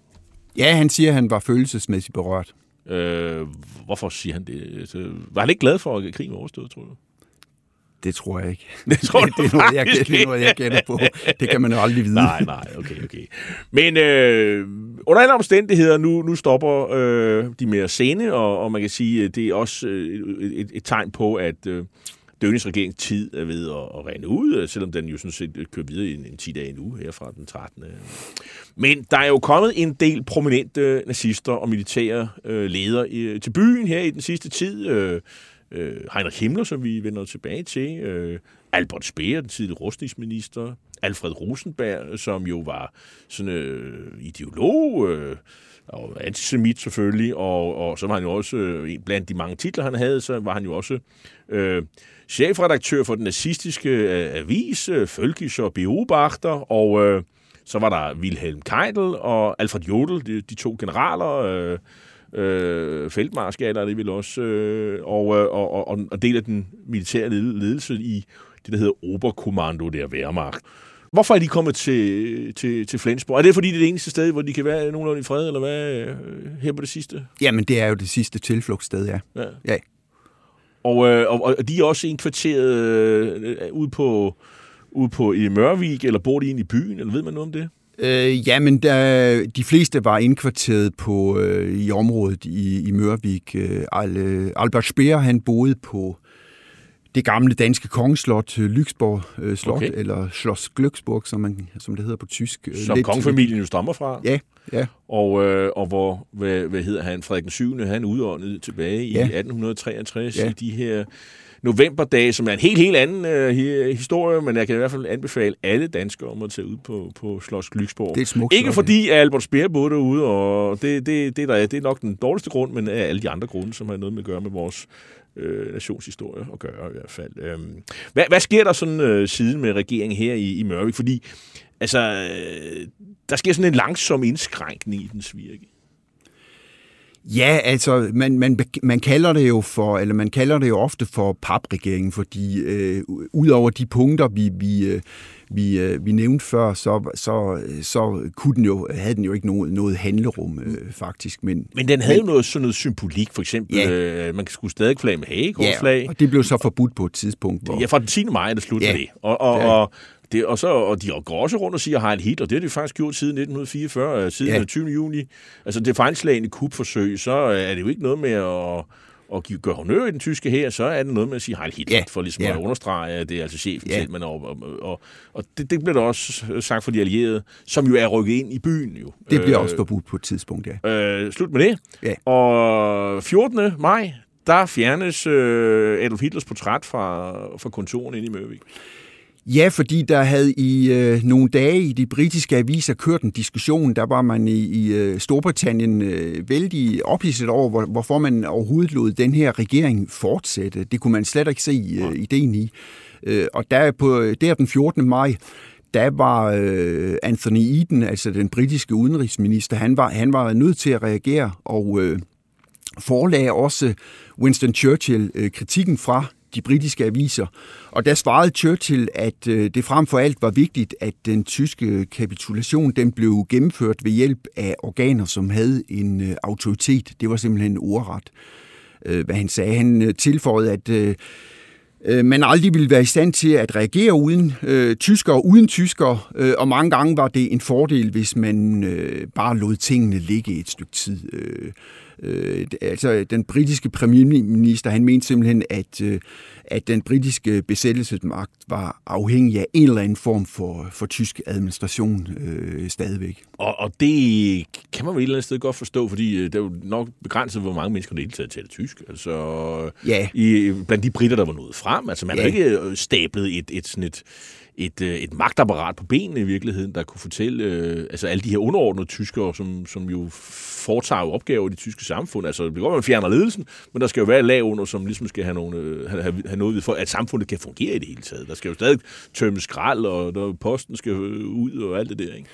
Ja, han siger, at han var følelsesmæssigt berørt. Øh, hvorfor siger han det? Var han ikke glad for, at krigen var overstået, tror du? Det tror jeg ikke. Det tror det, det, er noget, jeg, det er noget, jeg gætter på. Det kan man jo aldrig vide. Nej, nej, okay, okay. Men øh, under alle omstændigheder, nu, nu stopper øh, de mere sene, og, og man kan sige, at det er også øh, et, et tegn på, at øh, Dønings regerings tid er ved at, at rende ud, øh, selvom den jo sådan set kører videre i en, en 10 dage nu her fra den 13. Men der er jo kommet en del prominente nazister og militære øh, ledere i, til byen her i den sidste tid. Øh, øh, Heinrich Himmler, som vi vender tilbage til. Øh, Albert Speer, den tidligere rustningsminister. Alfred Rosenberg, som jo var sådan øh, ideolog, øh, og antisemit selvfølgelig, og, og så var han jo også, øh, blandt de mange titler, han havde, så var han jo også øh, chefredaktør for den nazistiske øh, avis, øh, Völkischer Beobachter, og øh, så var der Wilhelm Keitel og Alfred Jodl, de, de to generaler, øh, øh, feltmarskaler, det vil også, øh, og, øh, og, og, og del af den militære led- ledelse i det, der hedder Oberkommando der Wehrmacht. Hvorfor er de kommet til, til, til Flensborg? Er det, fordi det er det eneste sted, hvor de kan være nogenlunde i fred, eller hvad, øh, her på det sidste? Jamen, det er jo det sidste tilflugtssted, ja. Ja. ja. Og, øh, og, og de er også indkvarteret øh, ude på, ude på i Mørvik, eller bor de inde i byen, eller ved man noget om det? Øh, jamen, der, de fleste var indkvarteret på øh, i området i, i Mørvik. Øh, Albert Speer, han boede på det gamle danske kongeslot, øh, Lyksborg øh, Slot, okay. eller Schloss Glücksburg, som, man, som det hedder på tysk. Øh, som Lidt, kongefamilien jo stammer fra. Ja, ja. Og, øh, og hvor, hvad, hvad hedder han, Frederik den 7., han udåndede tilbage i ja. 1863 ja. i de her novemberdage, som er en helt, helt anden øh, historie, men jeg kan i hvert fald anbefale alle danskere om at tage ud på, på Schloss Glücksborg. Det er smukt, Ikke fordi ja. Albert Speer boede derude, og det, det, det, der, det er nok den dårligste grund, men af alle de andre grunde, som har noget med at gøre med vores øh, nationshistorie at gøre i hvert fald. Øhm, hvad, hvad sker der sådan øh, siden med regeringen her i, i Mørvik? Fordi altså, øh, der sker sådan en langsom indskrænkning i dens virke. Ja, altså, man, man, man kalder det jo for, eller man kalder det jo ofte for papregeringen, fordi øh, ud over de punkter, vi, vi, øh, vi, øh, vi nævnte før, så, så, så kunne den jo, havde den jo ikke noget, noget handlerum, øh, faktisk. Men, men den havde men, noget, sådan noget symbolik, for eksempel. Ja. Øh, man skulle stadig flage med hagekorsflag. Ja, og det blev så forbudt på et tidspunkt. Hvor... Ja, fra den 10. maj er det slut ja. det. Og, og, ja. og, det, og, så, og de går også rundt og siger Heil Hitler. Det har de faktisk gjort siden 1944, øh, siden ja. 20. juni. Altså det fejlslagende kupforsøg, så er det jo ikke noget med at og gøre honør i den tyske her, så er det noget med at sige Heil Hitler, ja. for ligesom ja. at understrege, at det er altså chefen ja. selv, man og, og, og, og det, det bliver der også sagt for de allierede, som jo er rykket ind i byen jo. Det bliver øh, også forbudt på et tidspunkt, ja. Øh, slut med det. Ja. Og 14. maj, der fjernes øh, Adolf Hitlers portræt fra, fra kontoren inde i Mørvik. Ja, fordi der havde i øh, nogle dage i de britiske aviser kørt en diskussion. Der var man i, i øh, Storbritannien øh, vældig ophidset over, hvor, hvorfor man overhovedet lod den her regering fortsætte. Det kunne man slet ikke se øh, ideen i. Øh, og der på der den 14. maj, der var øh, Anthony Eden, altså den britiske udenrigsminister, han var, han var nødt til at reagere og øh, forlagde også Winston Churchill øh, kritikken fra de britiske aviser. Og der svarede Churchill, at øh, det frem for alt var vigtigt, at den tyske kapitulation den blev gennemført ved hjælp af organer, som havde en øh, autoritet. Det var simpelthen ordret, øh, hvad han sagde. Han tilføjede, at man aldrig ville være i stand til at reagere uden øh, tyskere, uden tyskere, øh, og mange gange var det en fordel, hvis man øh, bare lod tingene ligge et stykke tid. Øh, Øh, altså, den britiske premierminister, han mente simpelthen, at, øh, at den britiske besættelsesmagt var afhængig af en eller anden form for, for tysk administration øh, stadigvæk. Og, og det kan man jo et eller andet sted godt forstå, fordi øh, det er jo nok begrænset, hvor mange mennesker, der hele taget taler tysk. Altså, ja. i, blandt de britter, der var nået frem. Altså, man ja. har ikke stablet et, et, sådan et et, øh, et magtapparat på benene i virkeligheden, der kunne fortælle øh, altså alle de her underordnede tyskere, som, som jo foretager jo opgaver i det tyske samfund. Altså, det kan godt man fjerner ledelsen, men der skal jo være lag under, som ligesom skal have, nogle, øh, have, have noget for, at samfundet kan fungere i det hele taget. Der skal jo stadig tømme skrald, og der, posten skal øh, ud og alt det der, ikke?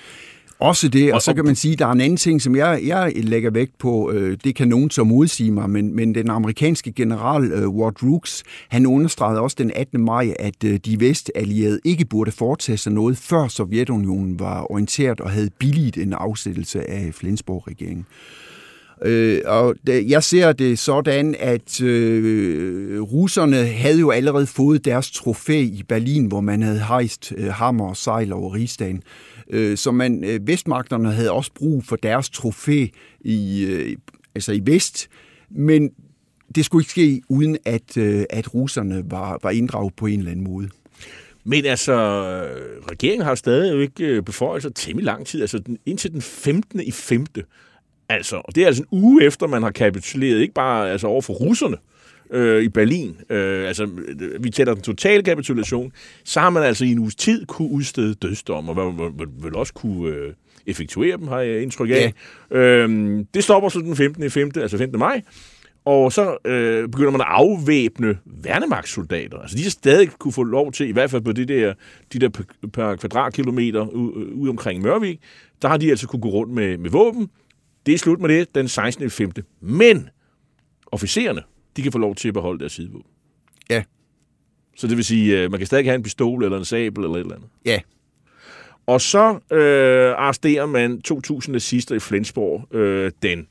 Også det, og så kan man sige, at der er en anden ting, som jeg, jeg lægger vægt på, øh, det kan nogen så modsige mig, men, men den amerikanske general øh, Ward Rooks, han understregede også den 18. maj, at øh, de vestallierede ikke burde foretage sig noget, før Sovjetunionen var orienteret og havde billigt en afsættelse af Flensborg-regeringen. Øh, og det, jeg ser det sådan, at øh, russerne havde jo allerede fået deres trofæ i Berlin, hvor man havde hejst øh, hammer og sejl over rigsdagen. Øh, Øh, så man, øh, vestmagterne havde også brug for deres trofæ i, øh, altså i vest, men det skulle ikke ske, uden at, øh, at russerne var, var inddraget på en eller anden måde. Men altså, regeringen har stadig jo ikke øh, beføjelser temmelig lang tid. Altså den, indtil den 15. i 5. Altså, og det er altså en uge efter, man har kapituleret, ikke bare altså over for russerne, øh, i Berlin, øh, altså vi tæller den totale kapitulation, så har man altså i en uges tid kunne udstede dødsdom, og vil, vil også kunne øh, effektuere dem, har jeg indtryk af. Ja. Øh, det stopper så den 15. 5. altså 15. maj, og så øh, begynder man at afvæbne værnemagtssoldater. Altså de har stadig kunne få lov til, i hvert fald på de der, de der per kvadratkilometer ude omkring Mørvik, der har de altså kunne gå rundt med, med våben. Det er slut med det den 16. 5. Men officererne, de kan få lov til at beholde deres sidevåben. Ja. Så det vil sige, øh, man kan stadig have en pistol eller en sabel eller et eller andet. Ja. Og så øh, arresterer man 2.000 nazister i Flensborg øh, den,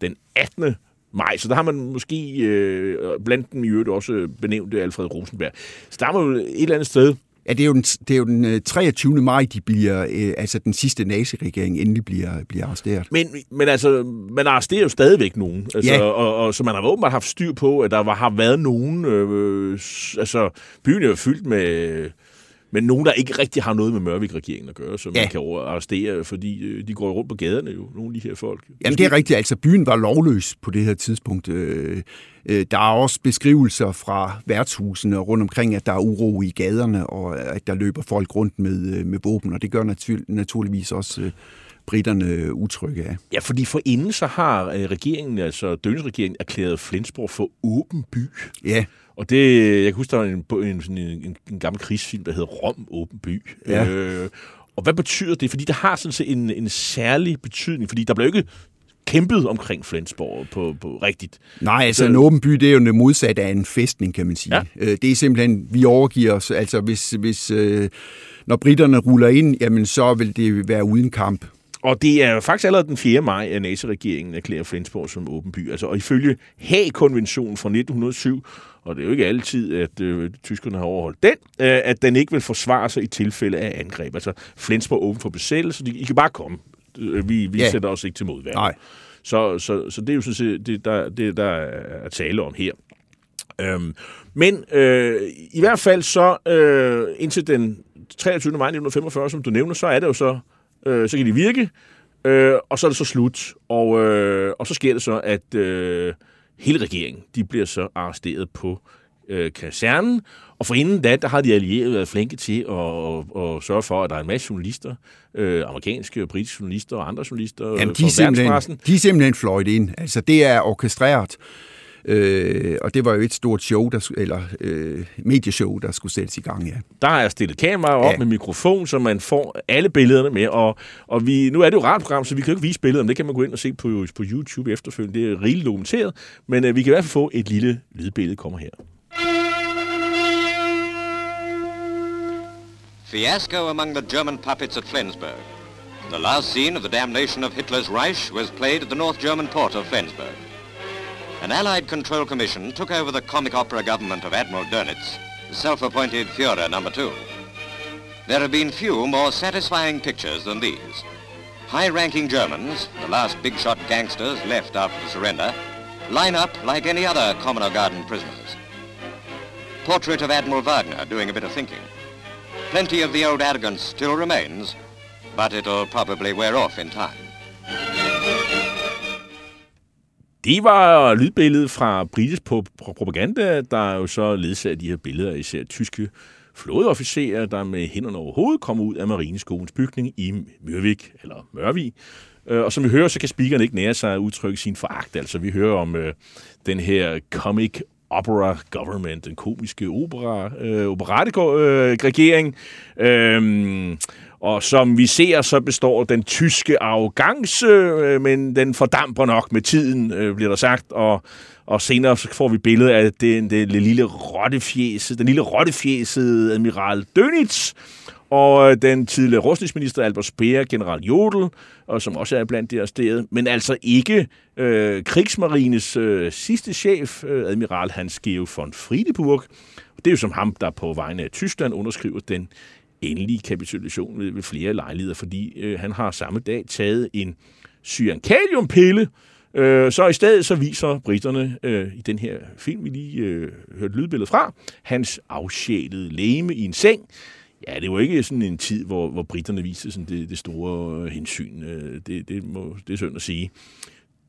den 18. maj. Så der har man måske øh, blandt dem i øvrigt også benævnt Alfred Rosenberg. Så der er man jo et eller andet sted Ja, det er jo den, det er jo den øh, 23. maj, de bliver, øh, altså den sidste naziregering endelig bliver, bliver arresteret. Men, men altså, man arresterer jo stadigvæk nogen. Altså, Ja. og, og, så man har åbenbart haft styr på, at der var, har været nogen... Øh, altså, byen er jo fyldt med... Men nogen, der ikke rigtig har noget med Mørvik-regeringen at gøre, som Ja. man kan arrestere, fordi øh, de går rundt på gaderne jo, nogle af de her folk. Jamen, det er rigtigt. Altså, byen var lovløs på det her tidspunkt. Øh, øh, Der er også beskrivelser fra værtshusene rundt omkring, at der er uro i gaderne, og at der løber folk rundt med, med våben, og det gør natur- naturligvis også britterne utrygge af. Ja, fordi for inden så har regeringen, altså Dønes-regeringen, erklæret Flensborg for åben by. Ja, Og det, jeg kan huske, der var en, en, en, en, en gammel krigsfilm, der hedder Rom Åben By. Ja. Øh, og hvad betyder det? Fordi det har sådan set en, en særlig betydning, fordi der blev ikke kæmpet omkring Flensborg på, på rigtigt. Nej, altså Så- en åben by, det er jo det modsatte af en fæstning, kan man sige. Ja. Øh, Det er simpelthen, vi overgiver os, altså hvis, hvis øh, når britterne ruller ind, jamen så vil det være uden kamp. Og det er faktisk allerede den 4. maj, at naziregeringen erklærer Flensborg som åben by. Altså, og ifølge Haag-konventionen fra 1907, og det er jo ikke altid, at øh, tyskerne har overholdt den, øh, at den ikke vil forsvare sig i tilfælde af angreb. Altså, Flensborg åben for besættelse. De, I kan bare komme. Øh, Vi, vi ja. sætter os ikke til modværk. Nej. Så, så, så det er jo sådan set det, der, det, der er tale om her. Øhm, men øh, i hvert fald så øh, indtil den 23. maj 1945, som du nævner, så er det jo så, øh, så kan de virke, øh, og så er det så slut. Og, øh, og så sker det så, at øh, hele regeringen, de bliver så arresteret på øh, kasernen, og for inden da, der har de allierede været flinke til at, at, at sørge for, at der er en masse journalister, øh, amerikanske og britiske journalister og andre journalister Jamen, øh, de er, fra simpelthen, de er simpelthen fløjt ind. Altså, det er orkestreret. Øh, og det var jo et stort show, der, eller øh, medieshow, der skulle sættes i gang, ja. Der er stillet kameraer op Ja. med mikrofon, så man får alle billederne med. Og, og vi, nu er det jo et radioprogram, så vi kan jo ikke vise billederne. Det kan man gå ind og se på, på YouTube efterfølgende. Det er rigeligt dokumenteret. Men øh, vi kan i hvert fald få et lille lydbillede, kommer her. Fiasco among the German puppets at Flensburg. The last scene of the damnation of Hitler's Reich was played at the North German port of Flensburg. An Allied Control Commission took over the comic opera government of Admiral Dönitz, self-appointed Führer number two. There have been few more satisfying pictures than these. High-ranking Germans, the last big-shot gangsters left after the surrender, line up like any other Commoner Garden prisoners. Portrait of Admiral Wagner doing a bit of thinking. Plenty of the old arrogance still remains, but it'll probably wear off in time. Det var lydbilledet fra britisk propaganda, der jo så ledsager de her billeder især tyske flådeofficerer, der med hænderne over hovedet kommer ud af Marineskolens bygning i Mørvik, eller Mørvig. Øh, og som vi hører, så kan speakeren ikke nære sig at udtrykke sin foragt. Altså, vi hører om øh, den her comic opera government, den komiske opera, øh, operette-regering. Øh, øhm, og som vi ser, så består den tyske arrogance, øh, men den fordamper nok med tiden, øh, bliver der sagt. Og, og senere så får vi billedet af den, den lille rottefjæset, den lille rottefjæsede admiral Dönitz, og øh, den tidligere rustningsminister Albert Speer, general Jodel, og som også er blandt de arresterede, men altså ikke øh, krigsmarines øh, sidste chef, øh, admiral Hans Georg von Friedeburg. Det er jo som ham, der på vegne af Tyskland underskriver den endelige kapitulation ved, ved flere lejligheder, fordi øh, han har samme dag taget en cyankaliumpille, Øh, så i stedet så viser britterne øh, i den her film, vi lige øh, hørte lydbilledet fra, hans afsjælede læme i en seng. Ja, det var ikke sådan en tid, hvor, hvor britterne viste sådan det, det store øh, hensyn. Øh, det, det, må, det er synd at sige.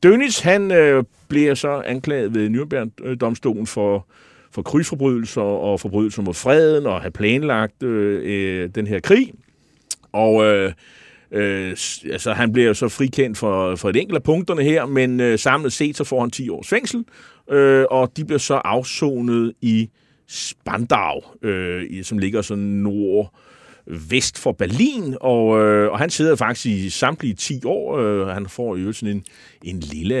Dönitz, han øh, bliver så anklaget ved Nürnberg-domstolen for, for krigsforbrydelser og forbrydelser mod freden og have planlagt øh, øh, den her krig. Og øh, øh, altså, han bliver jo så frikendt for, for et enkelt af punkterne her, men øh, samlet set så får han 10 års fængsel, øh, og de bliver så afsonet i Spandau, øh, som ligger sådan nord vest for Berlin, og, øh, og han sidder faktisk i samtlige 10 år. Øh, han får jo sådan en, en lille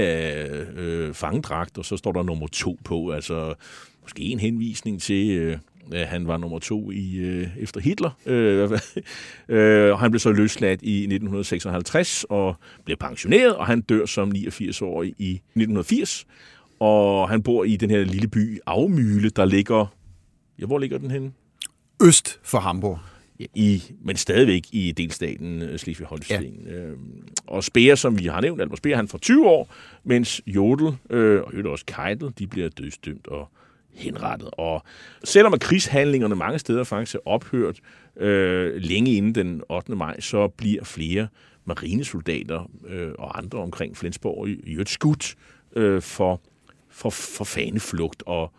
øh, fangedragt, og så står der nummer to på, altså måske en henvisning til, øh, at han var nummer to i øh, efter Hitler. Øh, øh, og han blev så løsladt i 1956 og blev pensioneret, og han dør som 89-årig i 1980. Og han bor i den her lille by Afmyle, der ligger... Ja, hvor ligger den henne? øst for Hamburg. I, men stadigvæk i delstaten øh, Slesvig-Holstein. Ja. Øh, og Speer, som vi har nævnt, Albert Speer, han får 20 år, mens Jodel øh, og Jodel også Keitel, de bliver dødsdømt og henrettet. Og selvom at krigshandlingerne mange steder faktisk er ophørt øh, længe inden den 8. maj, så bliver flere marinesoldater øh, og andre omkring Flensborg i øvrigt skudt øh, for, for, for faneflugt og,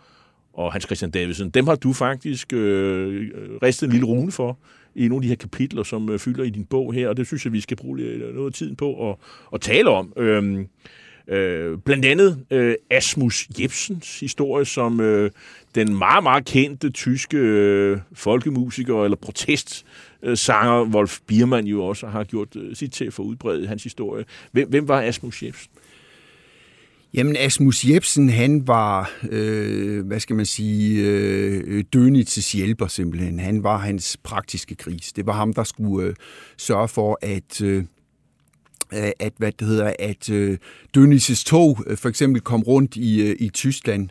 og Hans Christian Davidsen. Dem har du faktisk øh, ristet en lille rune for i nogle af de her kapitler, som øh, fylder i din bog her, og det synes jeg, vi skal bruge lidt, noget af tiden på at, at tale om. Øh, Øh, blandt andet øh, Asmus Jebsens historie som øh, den meget, meget kendte tyske øh, folkemusiker eller protestsanger øh, Wolf Biermann jo også har gjort øh, sit til for at udbrede hans historie. Hvem, hvem var Asmus Jebsen? Jamen, Asmus Jebsen, han var, øh, hvad skal man sige, øh, Dönitz' hjælper simpelthen. Han var hans praktiske gris. Det var ham, der skulle øh, sørge for, at... Øh, at hvad det hedder, at øh, Dönitz' tog øh, for eksempel kom rundt i, øh, i Tyskland,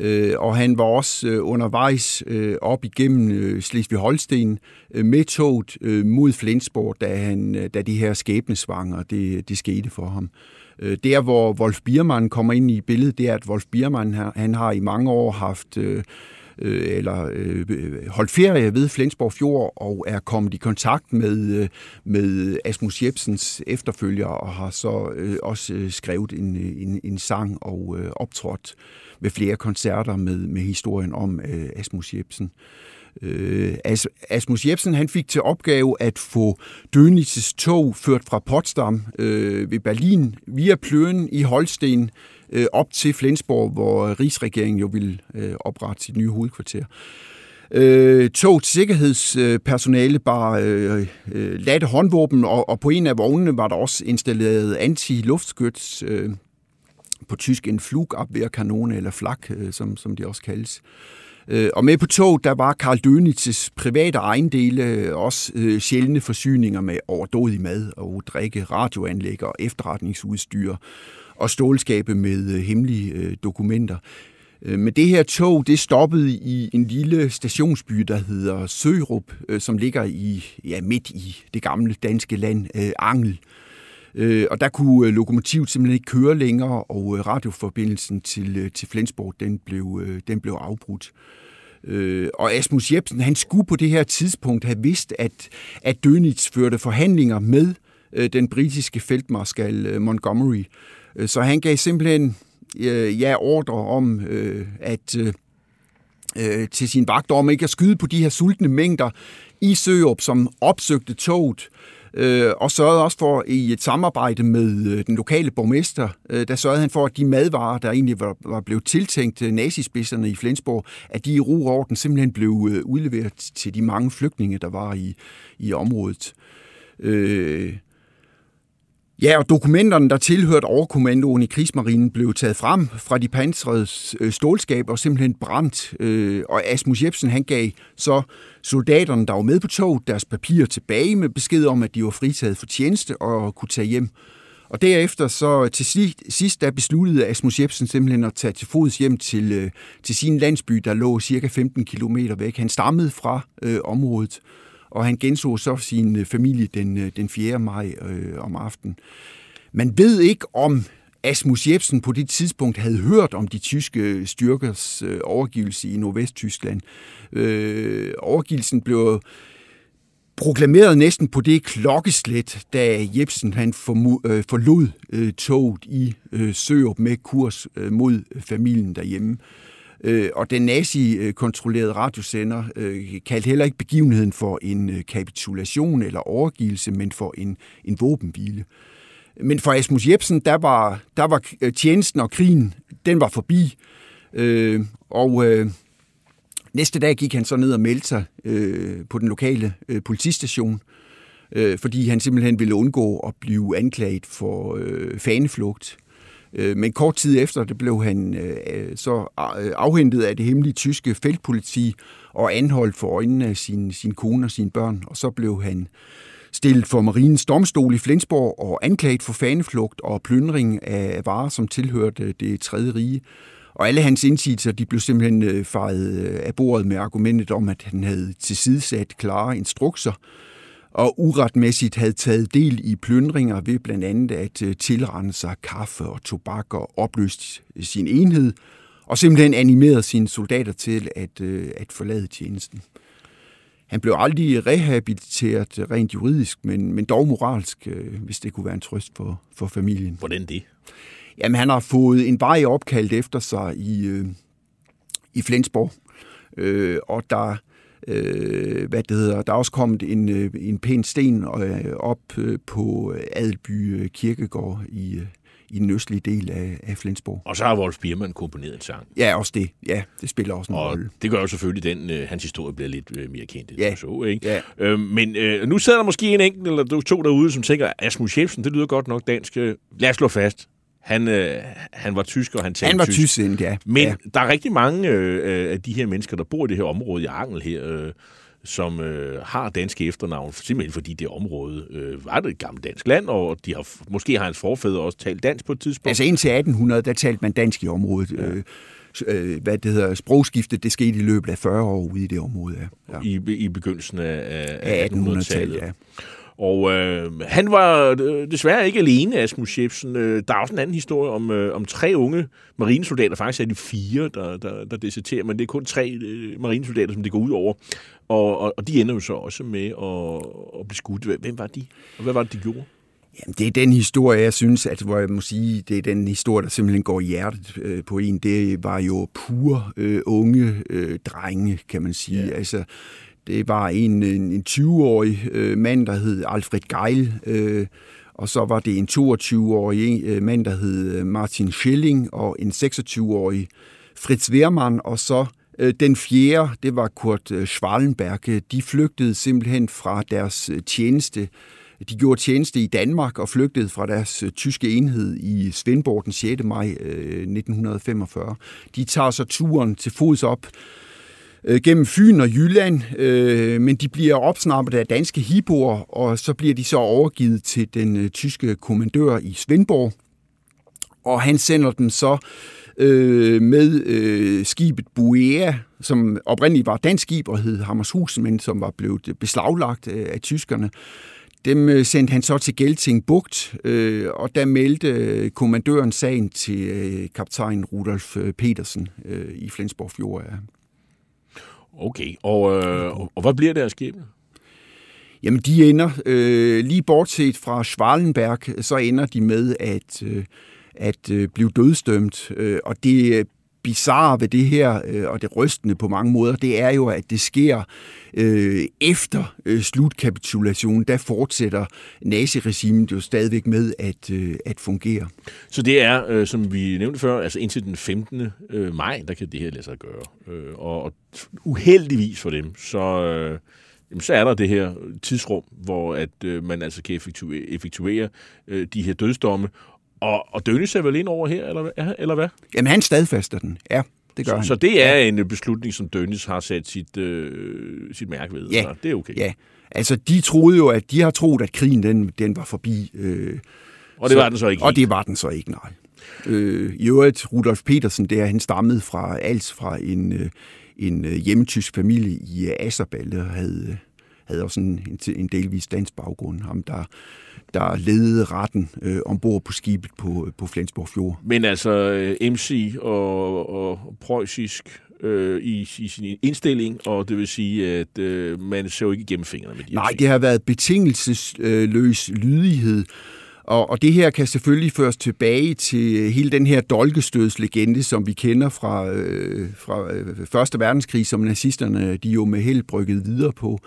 øh, og han var også øh, undervejs øh, op igennem øh, Slesvig-Holsten øh, med toget øh, mod Flensborg, da, han, øh, da de her skæbnesvanger, det, det skete for ham. Øh, der, hvor Wolf Biermann kommer ind i billedet, det er, at Wolf Biermann han har i mange år haft øh, øh, eller øh, øh, holdt ferie ved Flensborg Fjord og er kommet i kontakt med, øh, med Asmus Jebsens efterfølger og har så øh, også øh, skrevet en, øh, en, en sang og øh, optrådt ved flere koncerter med, med historien om øh, Asmus Jebsen. Øh, As, Asmus Jebsen han fik til opgave at få Dönitz' tog ført fra Potsdam øh, ved Berlin via Pløen i Holsten øh, op til Flensborg, hvor øh, rigsregeringen jo ville øh, oprette sit nye hovedkvarter. Øh, tog til sikkerhedspersonale bare øh, øh, latte håndvåben, og, og på en af vognene var der også installeret anti-luftskyts, øh, på tysk en flugabwehrkanone, eller flak, øh, som, som det også kaldes. Øh, og med på tog, der var Karl Dönitz' private ejendele, også øh, sjældne forsyninger med overdådig mad og drikke, radioanlæg og efterretningsudstyr og stålskabe med øh, hemmelige øh, dokumenter. Øh, men det her tog, det stoppede i en lille stationsby, der hedder Sørup, som ligger i ja, midt i det gamle danske land, Angel. Og der kunne lokomotivet simpelthen ikke køre længere, og radioforbindelsen til, til Flensborg, den blev, den blev afbrudt. Og Asmus Jebsen, han skulle på det her tidspunkt have vidst, at, at Dönitz førte forhandlinger med den britiske feltmarskal Montgomery, Øh, så han gav simpelthen øh, ja, ordre om, øh, at øh, øh, til sin vagt om ikke at skyde på de her sultne mængder i Søop, som opsøgte toget, øh, og sørgede også for i et samarbejde med øh, den lokale borgmester, øh, der sørgede han for, at de madvarer, der egentlig var, var blevet tiltænkt øh, nazispidserne i Flensborg, at de i ro orden simpelthen blev øh, udleveret til de mange flygtninge, der var i, i området. Øh, Ja, og dokumenterne, der tilhørte overkommandoen i krigsmarinen, blev taget frem fra de pansrede øh, stålskaber og simpelthen brændt. Øh, og Asmus Jebsen, han gav så soldaterne, der var med på toget, deres papirer tilbage med besked om, at de var fritaget for tjeneste og kunne tage hjem. Og derefter så til sidst, der besluttede Asmus Jebsen simpelthen at tage til fods hjem til, øh, til sin landsby, der lå cirka 15 km væk. Han stammede fra øh, området og han genså så sin øh, familie den, øh, den 4. maj øh, om aftenen. Man ved ikke, om Asmus Jebsen på det tidspunkt havde hørt om de tyske øh, styrkers øh, overgivelse i Nordvesttyskland. Øh, overgivelsen blev proklameret næsten på det klokkeslæt, da Jebsen han øh, forlod øh, toget i øh, Sørup med kurs øh, mod familien derhjemme. Øh, øh, og den nazi-kontrollerede radiosender øh, kaldte heller ikke begivenheden for en øh, kapitulation eller overgivelse, men for en, en våbenhvile. Men for Asmus Jebsen, der var, der var øh, tjenesten og krigen, den var forbi. Øh, og øh, næste dag gik han så ned og meldte sig øh, på den lokale øh, politistation, øh, fordi han simpelthen ville undgå at blive anklaget for øh, faneflugt. Øh, Øh, men kort tid efter, det blev han øh, øh, så afhentet af det hemmelige tyske feltpoliti og anholdt for øjnene af sin, sin kone og sine børn. Og så blev han stillet for Marinens domstol i Flensborg og anklaget for faneflugt og plyndring af varer, som tilhørte det tredje rige. Og alle hans indsigelser, de blev simpelthen fejret af bordet med argumentet om, at han havde tilsidesat klare instrukser, og uretmæssigt havde taget del i plyndringer ved blandt andet at øh, tilrende sig kaffe og tobak og opløst sin enhed, og simpelthen animeret sine soldater til at, øh, at forlade tjenesten. Han blev aldrig rehabiliteret rent juridisk, men, men dog moralsk, øh, hvis det kunne være en trøst for, for familien. Hvordan det? Jamen, han har fået en vej opkaldt efter sig i, øh, i Flensborg, øh, og der, øh, hvad det hedder, der er også kommet en, øh, en pæn sten øh, op øh, på Adelby Kirkegård i, øh, i den østlige del af, af Flensborg. Og så har Wolf Biermann komponeret en sang. Ja, også det. Ja, det spiller også en og rolle. det gør jo selvfølgelig, den øh, hans historie bliver lidt øh, mere kendt. Ja. Så, ikke? Ja. Øh, men øh, nu sidder der måske en enkelt eller to derude, som tænker, Asmus Jebsen, det lyder godt nok dansk. Lad os slå fast. Han, øh, han var tysk, og han talte Han var tysk. tysk, ja. Men ja. der er rigtig mange øh, af de her mennesker, der bor i det her område i Angel her, øh, som øh, har danske efternavn, simpelthen fordi det område øh, var det et gammelt dansk land, og de har, måske har hans forfædre også talt dansk på et tidspunkt. Altså indtil 1800, der talte man dansk i området. Ja. Øh, øh, hvad det hedder, sprogskiftet, det skete i løbet af 40 år ude i det område. Ja. I, I begyndelsen af, af, af 1800-tallet. Ja. Og øh, han var øh, desværre ikke alene, Asmus Jebsen. Øh, der er også en anden historie om, øh, om tre unge marinesoldater. Faktisk er de fire, der, der, der deserterer, men det er kun tre øh, marinesoldater, som det går ud over. Og, og, og de ender jo så også med at, at blive skudt. Hvem var de? Og hvad var det, de gjorde? Jamen, det er den historie, jeg synes, at hvor jeg må sige, det er den historie, der simpelthen går i hjertet øh, på en. Det var jo pure øh, unge øh, drenge, kan man sige. Ja. Altså, det var en, en, en 20-årig øh, mand, der hed Alfred Geil, øh, og så var det en 22-årig øh, mand, der hed øh, Martin Schilling, og en 26-årig Fritz Wehrmann, og så øh, den fjerde, det var Kurt øh, Schwallenberg. De flygtede simpelthen fra deres øh, tjeneste. De gjorde tjeneste i Danmark og flygtede fra deres tyske enhed i Svendborg den 6. maj øh, 1945. De tager så turen til fods op øh, gennem Fyn og Jylland, øh, men de bliver opsnappet af danske hiboer, og så bliver de så overgivet til den øh, tyske kommandør i Svendborg, og han sender dem så øh, med øh, skibet Buea, som oprindeligt var dansk skib og hed Hammershusen, men som var blevet beslaglagt øh, af tyskerne. Dem øh, sendte han så til Gelting Bugt, øh, og der meldte øh, kommandøren sagen til øh, kaptajn Rudolf øh, Petersen øh, i Flensborg Fjord. Ja. Okay, og, øh, og, og hvad bliver deres skæbne? Jamen, de ender, øh, lige bortset fra Schwalenberg, så ender de med at, øh, at øh, blive dødstømt. Øh, og det øh, bizarre ved det her, øh, og det rystende på mange måder, det er jo, at det sker øh, efter øh, slutkapitulationen. Der fortsætter naziregimet jo stadigvæk med at, øh, at fungere. Så det er, øh, som vi nævnte før, altså indtil den 15. Øh, maj, der kan det her lade sig gøre. Øh, og, og uheldigvis for dem, så... Øh, jamen, så er der det her tidsrum, hvor at øh, man altså kan effektuere, effektuere øh, de her dødsdomme, og, og Dønnes er vel ind over her, eller, eller hvad? Jamen, han stadfæster den, ja. Det gør så, han. så det er en beslutning, som Dønnes har sat sit, øh, sit mærke ved? Ja. Så det er okay? Ja. Altså, de troede jo, at de har troet, at krigen den, den var forbi. Øh, og det så, var den så ikke? Og det var den så ikke, nej. Øh, I øvrigt, Rudolf Petersen, der han stammede fra alt fra en, øh, en hjemmetysk familie i Asserballe, og havde, havde også en, en delvis dansk baggrund. Ham, der der ledede retten øh, ombord på skibet på, på Flensborg Fjord. Men altså øh, MC og, og preussisk øh, i, i sin indstilling, og det vil sige, at øh, man jo ikke igennem fingrene med de Nej, det har været betingelsesløs lydighed, og, og det her kan selvfølgelig føres tilbage til øh, hele den her dolkestødslegende, som vi kender fra, øh, fra øh, Første Verdenskrig, som nazisterne de jo med held brygget videre på,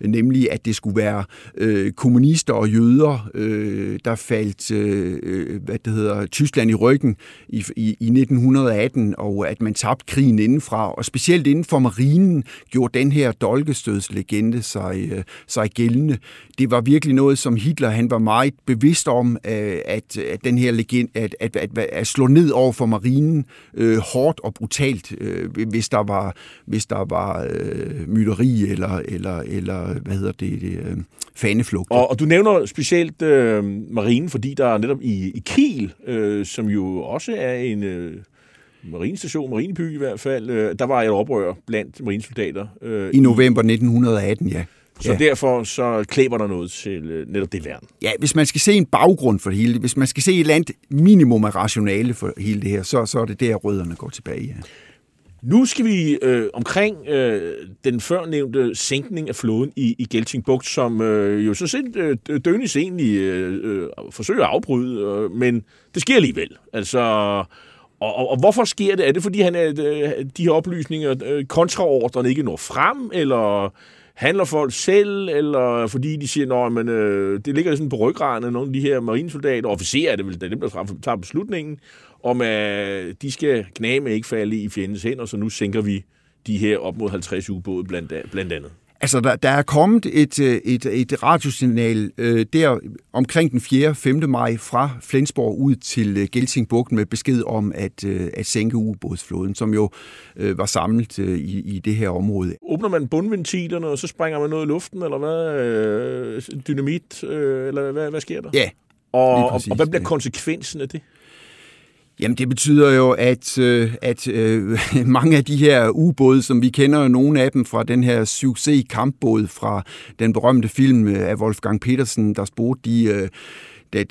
nemlig at det skulle være øh, kommunister og jøder, øh, der faldt øh, øh hvad det hedder, Tyskland i ryggen i, i, i 1918, og at man tabte krigen indenfra, og specielt inden for marinen gjorde den her dolkestødslegende sig, øh, sig gældende. Det var virkelig noget, som Hitler han var meget bevidst om, at, at den her legende, at, at, at, at slå ned over for marinen øh, hårdt og brutalt, øh, hvis der var, hvis der var øh, myteri eller, eller, eller hvad hedder det, det øh, faneflugt. Og, og du nævner specielt øh, marinen, fordi der er netop i, i Kiel, øh, som jo også er en... Øh marinestation, marineby i hvert fald, øh, der var et oprør blandt marinesoldater. Øh, I november 1918, ja. Så ja. derfor så klæber der noget til øh, netop det værn. Ja, hvis man skal se en baggrund for det hele, hvis man skal se et eller andet minimum af rationale for hele det her, så, så er det der, rødderne går tilbage, ja. Nu skal vi øh, omkring øh, den førnævnte sænkning af flåden i, i Geltingbugt, som øh, jo så set øh, Dønis egentlig øh, øh, forsøger at afbryde, øh, men det sker alligevel. Altså, og, og, og hvorfor sker det? Er det fordi, han er, øh, de her oplysninger, øh, kontraordrene ikke når frem, eller handler folk selv, eller fordi de siger, at øh, det ligger sådan på ryggraden af nogle af de her marinesoldater, officerer er det vel, det er dem, der tager beslutningen, om at de skal knæme ikke falde i fjendens hænder, så nu sænker vi de her op mod 50 ubåde blandt, blandt andet. Altså, der, der er kommet et, øh, et, et radiosignal øh, der omkring den 4. 5. maj fra Flensborg ud til øh, Geltingbugt med besked om at, øh, at sænke ubådsflåden, som jo øh, var samlet øh, i, i det her område. Åbner man bundventilerne, og så springer man noget i luften, eller hvad? Øh, dynamit, øh, eller hvad, hvad sker der? Ja, og, præcis, og hvad bliver konsekvensen af det? Jamen det betyder jo, at, øh, at øh, mange af de her ubåde, som vi kender nogle af dem fra den her succes-kampbåd fra den berømte film af Wolfgang Petersen, der spurgte de... Øh,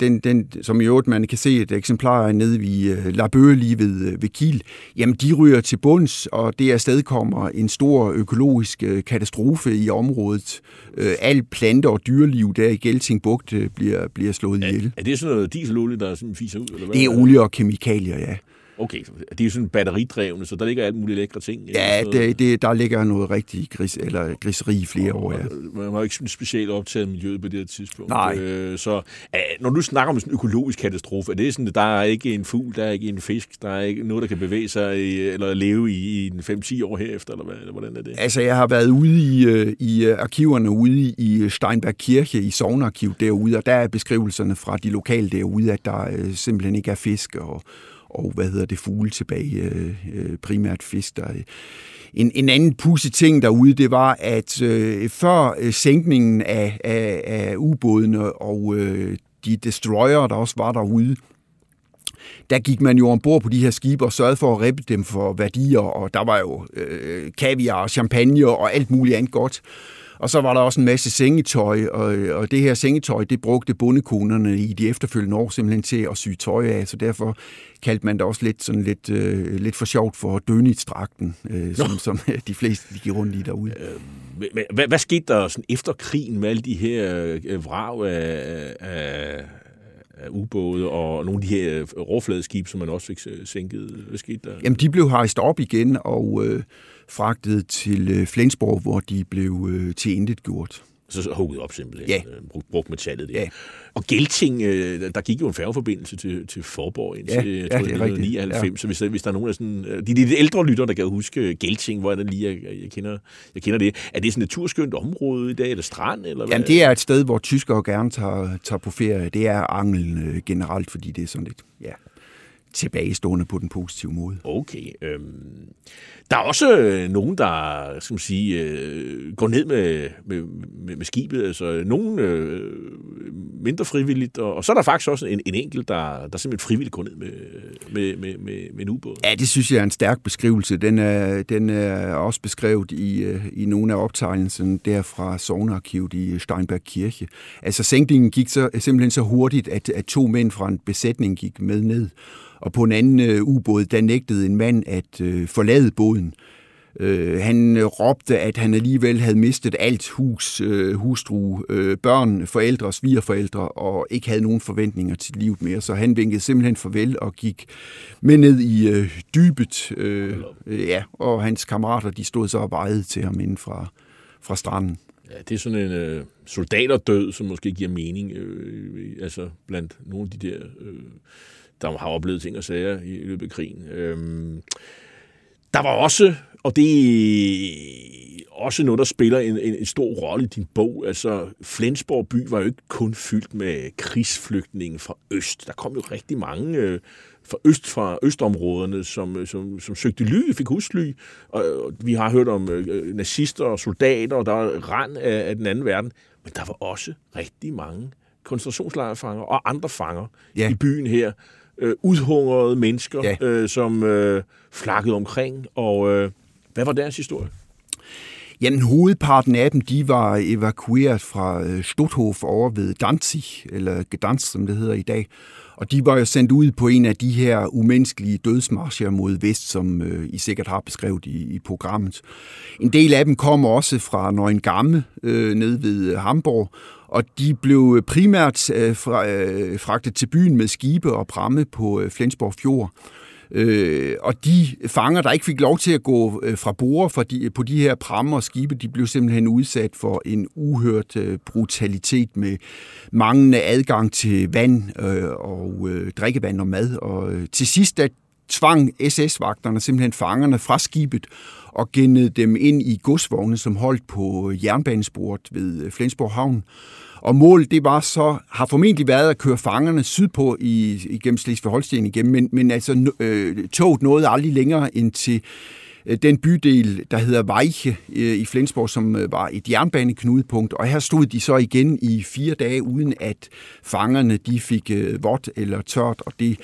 den, den, som i øvrigt man kan se et eksemplar af nede ved uh, Labøge lige ved, uh, ved Kiel, jamen de ryger til bunds, og det afstedkommer en stor økologisk uh, katastrofe i området. Al planter og dyreliv der i Geltingbugt bliver, bliver slået ihjel. Er, er det sådan noget dieselolie, der sådan fiser ud? Eller hvad? Det er olie og kemikalier, ja. Okay, det er jo sådan batteridrevne, så der ligger alt muligt lækre ting. Ja, det, det, der ligger noget rigtig gris, eller griseri i flere år, ja. Man har ikke specielt optaget miljøet på det her tidspunkt. Nej. Øh, så når du snakker om sådan en økologisk katastrofe, er det sådan, at der er ikke en fugl, der er ikke en fisk, der er ikke noget, der kan bevæge sig i, eller leve i, i 5-10 år herefter, eller, hvad, eller hvordan er det? Altså, jeg har været ude i, øh, i øh, arkiverne ude i Steinberg Kirche, i Sovnarkiv derude, og der er beskrivelserne fra de lokale derude, at der simpelthen ikke er fisk og og hvad hedder det, fugle tilbage, øh, øh primært fisk. Der. Øh. En, en anden pusse ting derude, det var, at øh, før øh, sænkningen af, af, af ubådene og øh, de destroyer, der også var derude, der gik man jo ombord på de her skibe og sørgede for at rippe dem for værdier, og der var jo øh, kaviar og champagne og alt muligt andet godt. Og så var der også en masse sengetøj, og, og det her sengetøj, det brugte bondekonerne i de efterfølgende år simpelthen til at sy tøj af, så derfor kaldte man det også lidt, sådan lidt, øh, lidt for sjovt for dønitsdragten, øh, som, som de fleste de gik rundt i derude. Øh, hvad, hvad, skete der sådan efter krigen med alle de her øh, vrag af, af, ubåde og nogle af de her overfladeskibe, som man også fik sænket? Hvad skete der? Jamen, de blev hejst op igen, og... Øh, fragtet til øh, Flensborg, hvor de blev øh, til intet gjort. Så hugget op simpelthen. Ja. Brugt, brugt metallet der. Ja. Og Gelting, øh, der gik jo en færgeforbindelse til, til Forborg indtil ja, ja, 1999, ja. så hvis, hvis der er nogen af sådan, de, de ældre lytter, der kan huske Gelting, hvor er det lige, jeg, jeg, kender, jeg kender det. Er det sådan et turskønt område i dag, eller strand? Eller Jamen, det er et sted, hvor tyskere gerne tager, tager på ferie. Det er Anglen generelt, fordi det er sådan lidt, ja, tilbagestående på den positive måde. Okay. Øhm, der er også øh, nogen, der skal man sige, øh, går ned med, med, med, med skibet. Altså nogen øh, mindre frivilligt, og, og så er der faktisk også en, en enkelt, der, der simpelthen frivilligt går ned med, med, med, med, med en ubåd. Ja, det synes jeg er en stærk beskrivelse. Den er, den er også beskrevet i, øh, i nogle af optegnelserne der fra Sognearkivet i Steinberg Kirche. Altså sænkningen gik så, simpelthen så hurtigt, at, at to mænd fra en besætning gik med ned. Og på en anden øh, ubåd, der nægtede en mand at øh, forlade båden. Øh, han øh, råbte, at han alligevel havde mistet alt hus, øh, hustru, øh, børn, forældre, svigerforældre, og ikke havde nogen forventninger til livet mere. Så han vinkede simpelthen farvel og gik med ned i øh, dybet. Øh, øh, ja, og hans kammerater, de stod så og vejede til ham inden fra, fra stranden. Ja, det er sådan en øh, soldaterdød, som måske giver mening, øh, altså blandt nogle af de der... Øh der har oplevet ting og sager i løbet af krigen. Øhm, der var også, og det er også noget, der spiller en, en, en stor rolle i din bog. Altså, Flensborg by var jo ikke kun fyldt med krigsflygtninge fra øst. Der kom jo rigtig mange øh, fra øst fra østområderne, som, som, som søgte ly, fik husly. Og, og vi har hørt om øh, nazister og soldater, og der var rand af, af den anden verden. Men der var også rigtig mange koncentrationslejrfanger og andre fanger ja. i byen her, øh, udhungrede mennesker, Ja. øh, som øh, flakkede omkring. Og øh, hvad var deres historie? Jamen, hovedparten af dem, de var evakueret fra øh, Stutthof over ved Danzig, eller Gdansk, som det hedder i dag. Og de var jo sendt ud på en af de her umenneskelige dødsmarscher mod vest, som øh, I sikkert har beskrevet i, i programmet. En del af dem kom også fra Nøgengamme, øh, nede ved Hamburg, og de blev øh, primært øh, fra, øh, fragtet til byen med skibe og pramme på øh, Flensborg Fjord. Øh, og de fanger, der ikke fik lov til at gå øh, fra bord for de, øh, på de her prammer og skibe, de blev simpelthen udsat for en uhørt øh, brutalitet med manglende adgang til vand øh, og øh, drikkevand og mad. Og øh, til sidst der tvang SS-vagterne simpelthen fangerne fra skibet og gennede dem ind i godsvogne, som holdt på jernbanesporet ved øh, Flensborg Havn. Og målet, det var så, har formentlig været at køre fangerne sydpå i, igennem Slesvig-Holsten igen, men, men altså øh, toget nåede aldrig længere end til Øh, den bydel, der hedder Weiche øh, i Flensborg, som øh, var et jernbaneknudepunkt. Og her stod de så igen i fire dage, uden at fangerne de fik vådt eller tørt. Og det,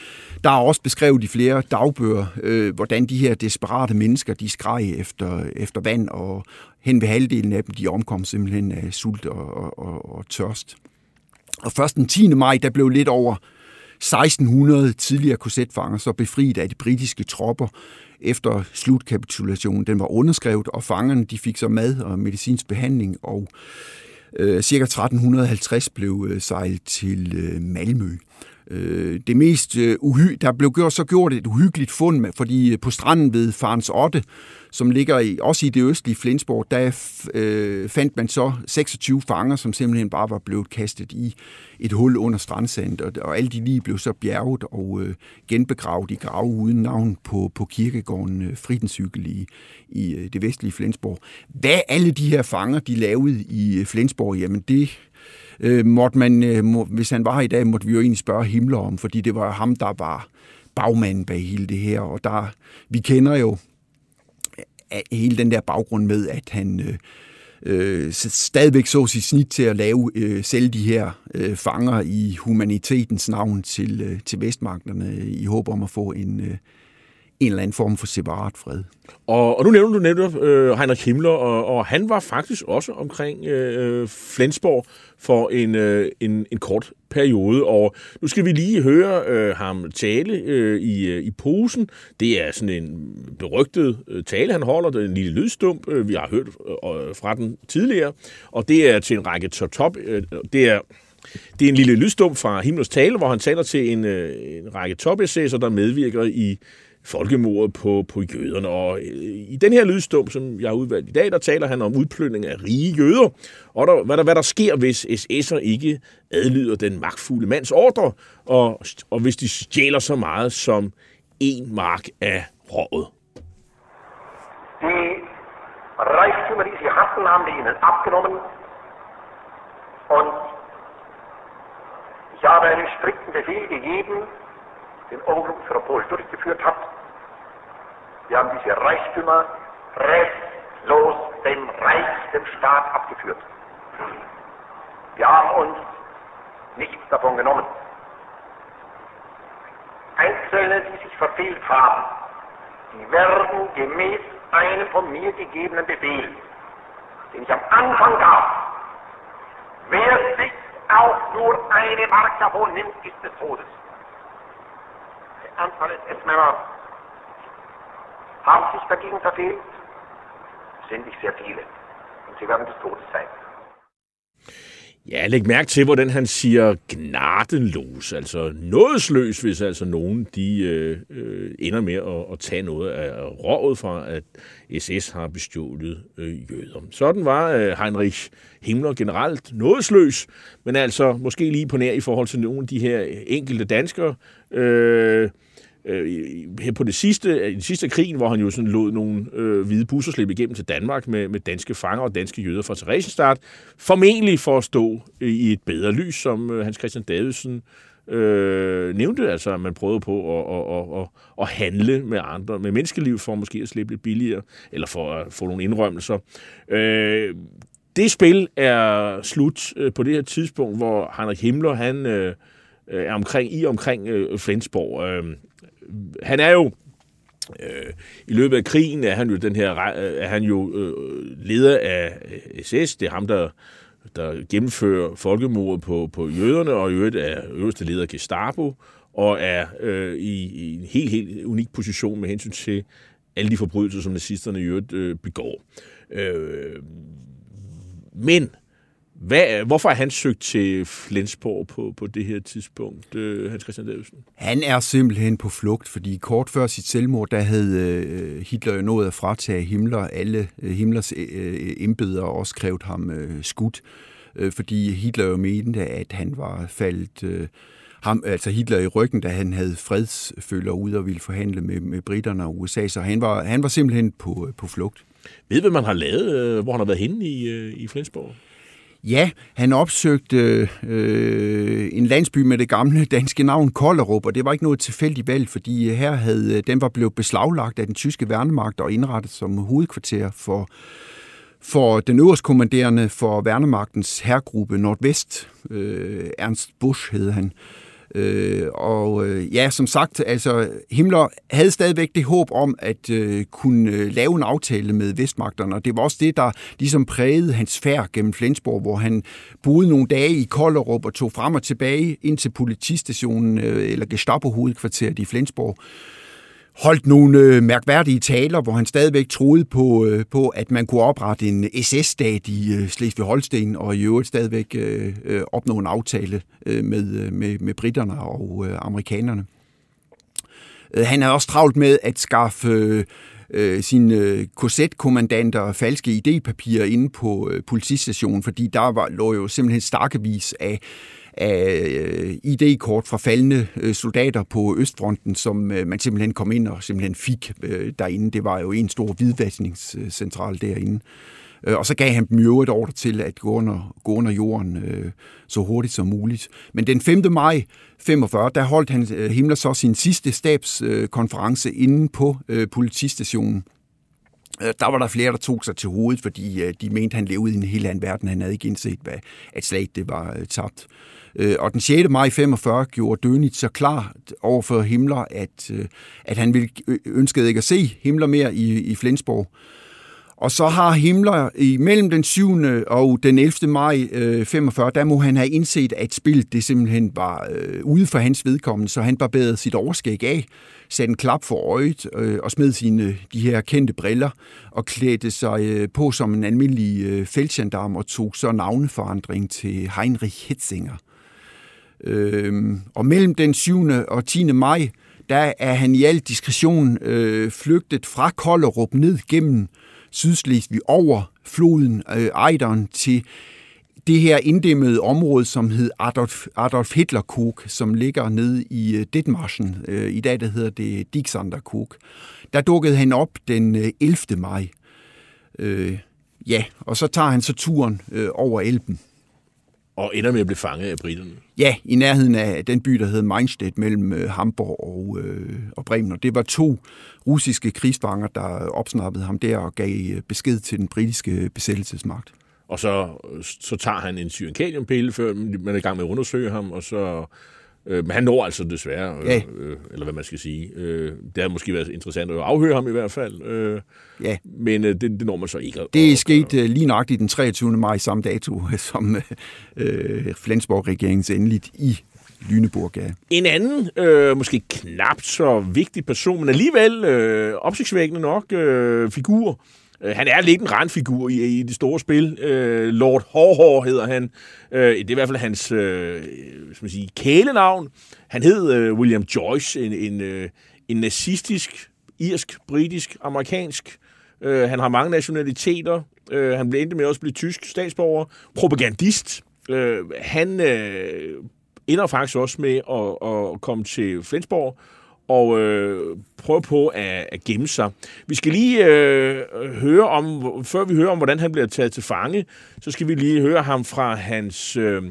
der er også beskrevet i flere dagbøger, øh, hvordan de her desperate mennesker, de skreg efter, efter vand, og hen ved halvdelen af dem, de omkom simpelthen af sult og, og, og, og tørst. Og først den 10. maj, der blev lidt over 1600 tidligere korsetfanger så befriet af de britiske tropper efter slutkapitulationen. Den var underskrevet, og fangerne de fik så mad og medicinsk behandling, og øh, cirka 1350 blev øh, sejlet til øh, Malmø. Øh, det mest øh, uhy, der blev gjort, så gjort et uhyggeligt fund, med, fordi øh, på stranden ved Farens Otte, som ligger i, også i det østlige Flensborg, der øh, fandt man så 26 fanger, som simpelthen bare var blevet kastet i et hul under strandsandet, og, og alle de lige blev så bjerget og øh, genbegravet i grave uden navn på, på kirkegården øh, Fridenscykel i, i øh, det vestlige Flensborg. Hvad alle de her fanger, de lavede i øh, Flensborg, jamen det øh, måtte man, øh, må, hvis han var her i dag, måtte vi jo egentlig spørge Himmler om, fordi det var ham, der var bagmanden bag hele det her, og der, vi kender jo øh, øh hele den der baggrund med, at han øh, øh, stadigvæk så sit snit til at lave øh, selv de her øh, fanger i humanitetens navn til, øh, til vestmagterne øh, i håb om at få en, øh, en eller anden form for separat fred. Og, og nu nævner du netop øh, Heinrich Himmler, og, og han var faktisk også omkring øh, øh, Flensborg for en, øh, en, en kort periode. Og nu skal vi lige høre øh, ham tale øh, i, øh, i posen. Det er sådan en berygtet øh, tale, han holder. Det er en lille lydstump. Øh, vi har hørt øh, fra den tidligere. Og det er til en række top-top. Øh, det er... Det er en lille lydstump fra Himmlers tale, hvor han taler til en, øh, en række top der medvirker i folkemordet på, på jøderne. Og øh, i den her lydstum, som jeg har udvalgt i dag, der taler han om udplyndring af rige jøder, og der, hvad, der, hvad der sker, hvis SS'er ikke adlyder den magtfulde mands ordre, og, og hvis de stjæler så meget som en mark af rådet. De Reichtümer, die sie hatten, haben wir ihnen abgenommen und ich habe einen strikten Befehl gegeben, den Obergruppenverbot durchgeführt hat. Wir haben diese Reichtümer restlos dem reichsten Staat abgeführt. Wir haben uns nichts davon genommen. Einzelne, die sich verfehlt haben, die werden gemäß einem von mir gegebenen Befehl, den ich am Anfang gab, wer sich auch nur eine Mark davon nimmt, ist des Todes. Anzahl SS-Männer haben sich dagegen verfehlt, sind nicht sehr viele. Und sie werden des Todes sein. Ja, læg mærke til, hvordan han siger gnadenlos, altså nådesløs, hvis altså nogen de øh, øh, ender med at, at tage noget af rådet fra, at SS har bestjålet øh, jøder. Sådan var øh, Heinrich Himmler generelt nådesløs, men altså måske lige på nær i forhold til nogle af de her enkelte danskere, øh, Øh, her på det sidste, øh, i den sidste krigen, hvor han jo sådan lod nogle øh, hvide busser slippe igennem til Danmark med, med danske fanger og danske jøder fra Theresienstadt, formentlig for at stå i et bedre lys, som øh, Hans Christian Davidsen øh, nævnte, altså at man prøvede på at, at, at, at handle med andre, med menneskeliv, for måske at slippe lidt billigere, eller for at få nogle indrømmelser. Øh, det spil er slut øh, på det her tidspunkt, hvor Heinrich Himmler, han... Øh, øh er omkring, i omkring øh, Flensborg. Øh, han er jo Øh, I løbet af krigen er han jo den her øh, er han jo øh, leder af SS. Det er ham der der gennemfører folkemordet på, på jøderne, og i øvrigt er øverste leder Gestapo, og er øh, i, i en helt, helt unik position med hensyn til alle de forbrydelser, som nazisterne i øvrigt øh, begår. Øh, men hvad, hvorfor er han søgt til Flensborg på, på det her tidspunkt, øh, Hans Christian Davidsen? Han er simpelthen på flugt, fordi kort før sit selvmord, der havde øh, Hitler jo nået at fratage Himmler alle øh, Himmlers øh, embeder og også krævet ham øh, skudt, øh, fordi Hitler jo mente, at han var faldet... Øh, ham, altså Hitler i ryggen, da han havde fredsfølger ude og ville forhandle med, med britterne og USA, så han var, han var simpelthen på, på flugt. Ved hvad man har lavet, hvor han har været henne i, i Flensborg? Ja, han opsøgte øh, en landsby med det gamle danske navn Kollerup, og det var ikke noget tilfældigt valg, fordi øh, her havde øh, den var blevet beslaglagt af den tyske værnemagt og indrettet som hovedkvarter for, for den øverste kommanderende for værnemagtens herregruppe Nordvest. Øh, Ernst Busch hed han. Øh, Øh, og øh, ja, som sagt, altså Himmler havde stadigvæk det håb om at øh, kunne øh, lave en aftale med vestmagterne, og det var også det, der ligesom prægede hans færd gennem Flensborg, hvor han boede nogle dage i Kollerup og tog frem og tilbage ind til politistationen øh, eller Gestapo-hovedkvarteret i Flensborg holdt nogle øh, mærkværdige taler, hvor han stadigvæk troede på, øh, på at man kunne oprette en SS-stat i øh, Slesvig-Holsten, og i øvrigt stadigvæk øh, øh, opnå en aftale øh, med, øh, med, med britterne og øh, amerikanerne. Øh, han havde også travlt med at skaffe øh, øh, sine øh, korsetkommandanter falske idépapirer inde på øh, politistationen, fordi der var, lå jo simpelthen stakkevis af af øh, ID-kort fra faldende øh, soldater på Østfronten, som øh, man simpelthen kom ind og simpelthen fik derinde. Det var jo en stor hvidvaskningscentral derinde. Og så gav han dem jo et ordre til at gå under, gå under jorden øh, så hurtigt som muligt. Men den 5. maj 45, der holdt han øh, Himmler så sin sidste stabskonference øh, inde på øh, politistationen. Der var der flere, der tog sig til hovedet, fordi de mente, han levede i en helt anden verden. Han havde ikke indset, hvad, at slaget det var tabt. Øh, Øh, og den 6. maj 45 gjorde Dönitz så klar over for Himmler, at, øh, at han ville, ønskede ikke at se Himmler mere i, i Flensborg. Og så har Himmler i mellem den 7. og den 11. maj øh, 45, der må han have indset, at spillet det simpelthen var øh, ude for hans vedkommende, så han barberede sit overskæg af, satte en klap for øjet øh, og smed sine de her kendte briller og klædte sig øh, på som en almindelig øh, feltgendarm og tog så navneforandring til Heinrich Hitzinger. Øh, og mellem den 7. og 10. maj, der er han i al diskretion øh, flygtet fra Kollerup ned gennem Sydslesvig over floden øh, Ejderen til det her inddæmmede område, som hed Adolf, Adolf Hitlerkog, som ligger nede i øh, Øh, I dag der hedder det Dixanderkog. Der dukkede han op den øh, 11. maj. Øh, ja, og så tager han så turen øh, over Elben. Og ender med at blive fanget af britterne. Ja, i nærheden af den by, der hed Meinstedt mellem øh, Hamburg og, øh, og Bremen. Og det var to russiske krigsfanger, der opsnappede ham der og gav øh, besked til den britiske besættelsesmagt. Og så, så tager han en syrenkaliumpille, før man er i gang med at undersøge ham, og så Øh, men han når altså desværre, øh, ja. øh, eller hvad man skal sige. Øh, det har måske været interessant at afhøre ham i hvert fald. Øh, ja. Men øh, det, det når man så ikke. Det er sket øh, lige nøjagtigt den 23. maj samme dato, som øh, Flensborg-regeringens endeligt i Lyneburg Ja. En anden, øh, måske knap så vigtig person, men alligevel øh, opsigtsvækkende nok øh, figur, Øh, han er lidt en randfigur i, i det store spil. Øh, Lord Hårhår hedder han. Øh, det er i hvert fald hans øh, skal man sige, kælenavn. Han hed øh, William Joyce, en, en, øh, en nazistisk, irsk, britisk, amerikansk. Øh, han har mange nationaliteter. Øh, han blev endte med også at blive tysk statsborger. Propagandist. Øh, han øh, ender faktisk også med at, at komme til Flensborg og øh, prøve på at, at gemme sig. Vi skal lige øh, høre om, før vi hører om, hvordan han bliver taget til fange, så skal vi lige høre ham fra hans øh,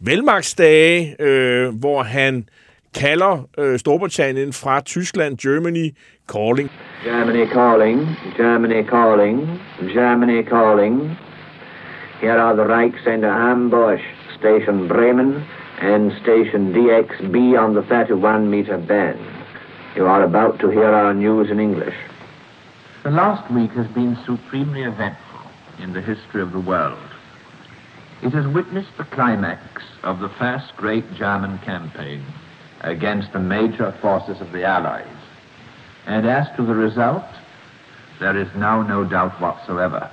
velmagtsdage, øh, hvor han kalder øh, Storbritannien fra Tyskland, Germany calling. Germany calling, Germany calling, Germany calling. Here are the Reichs under ambush, Station Bremen, and station DXB on the 31 meter band. You are about to hear our news in English. The last week has been supremely eventful in the history of the world. It has witnessed the climax of the first great German campaign against the major forces of the Allies. And as to the result, there is now no doubt whatsoever.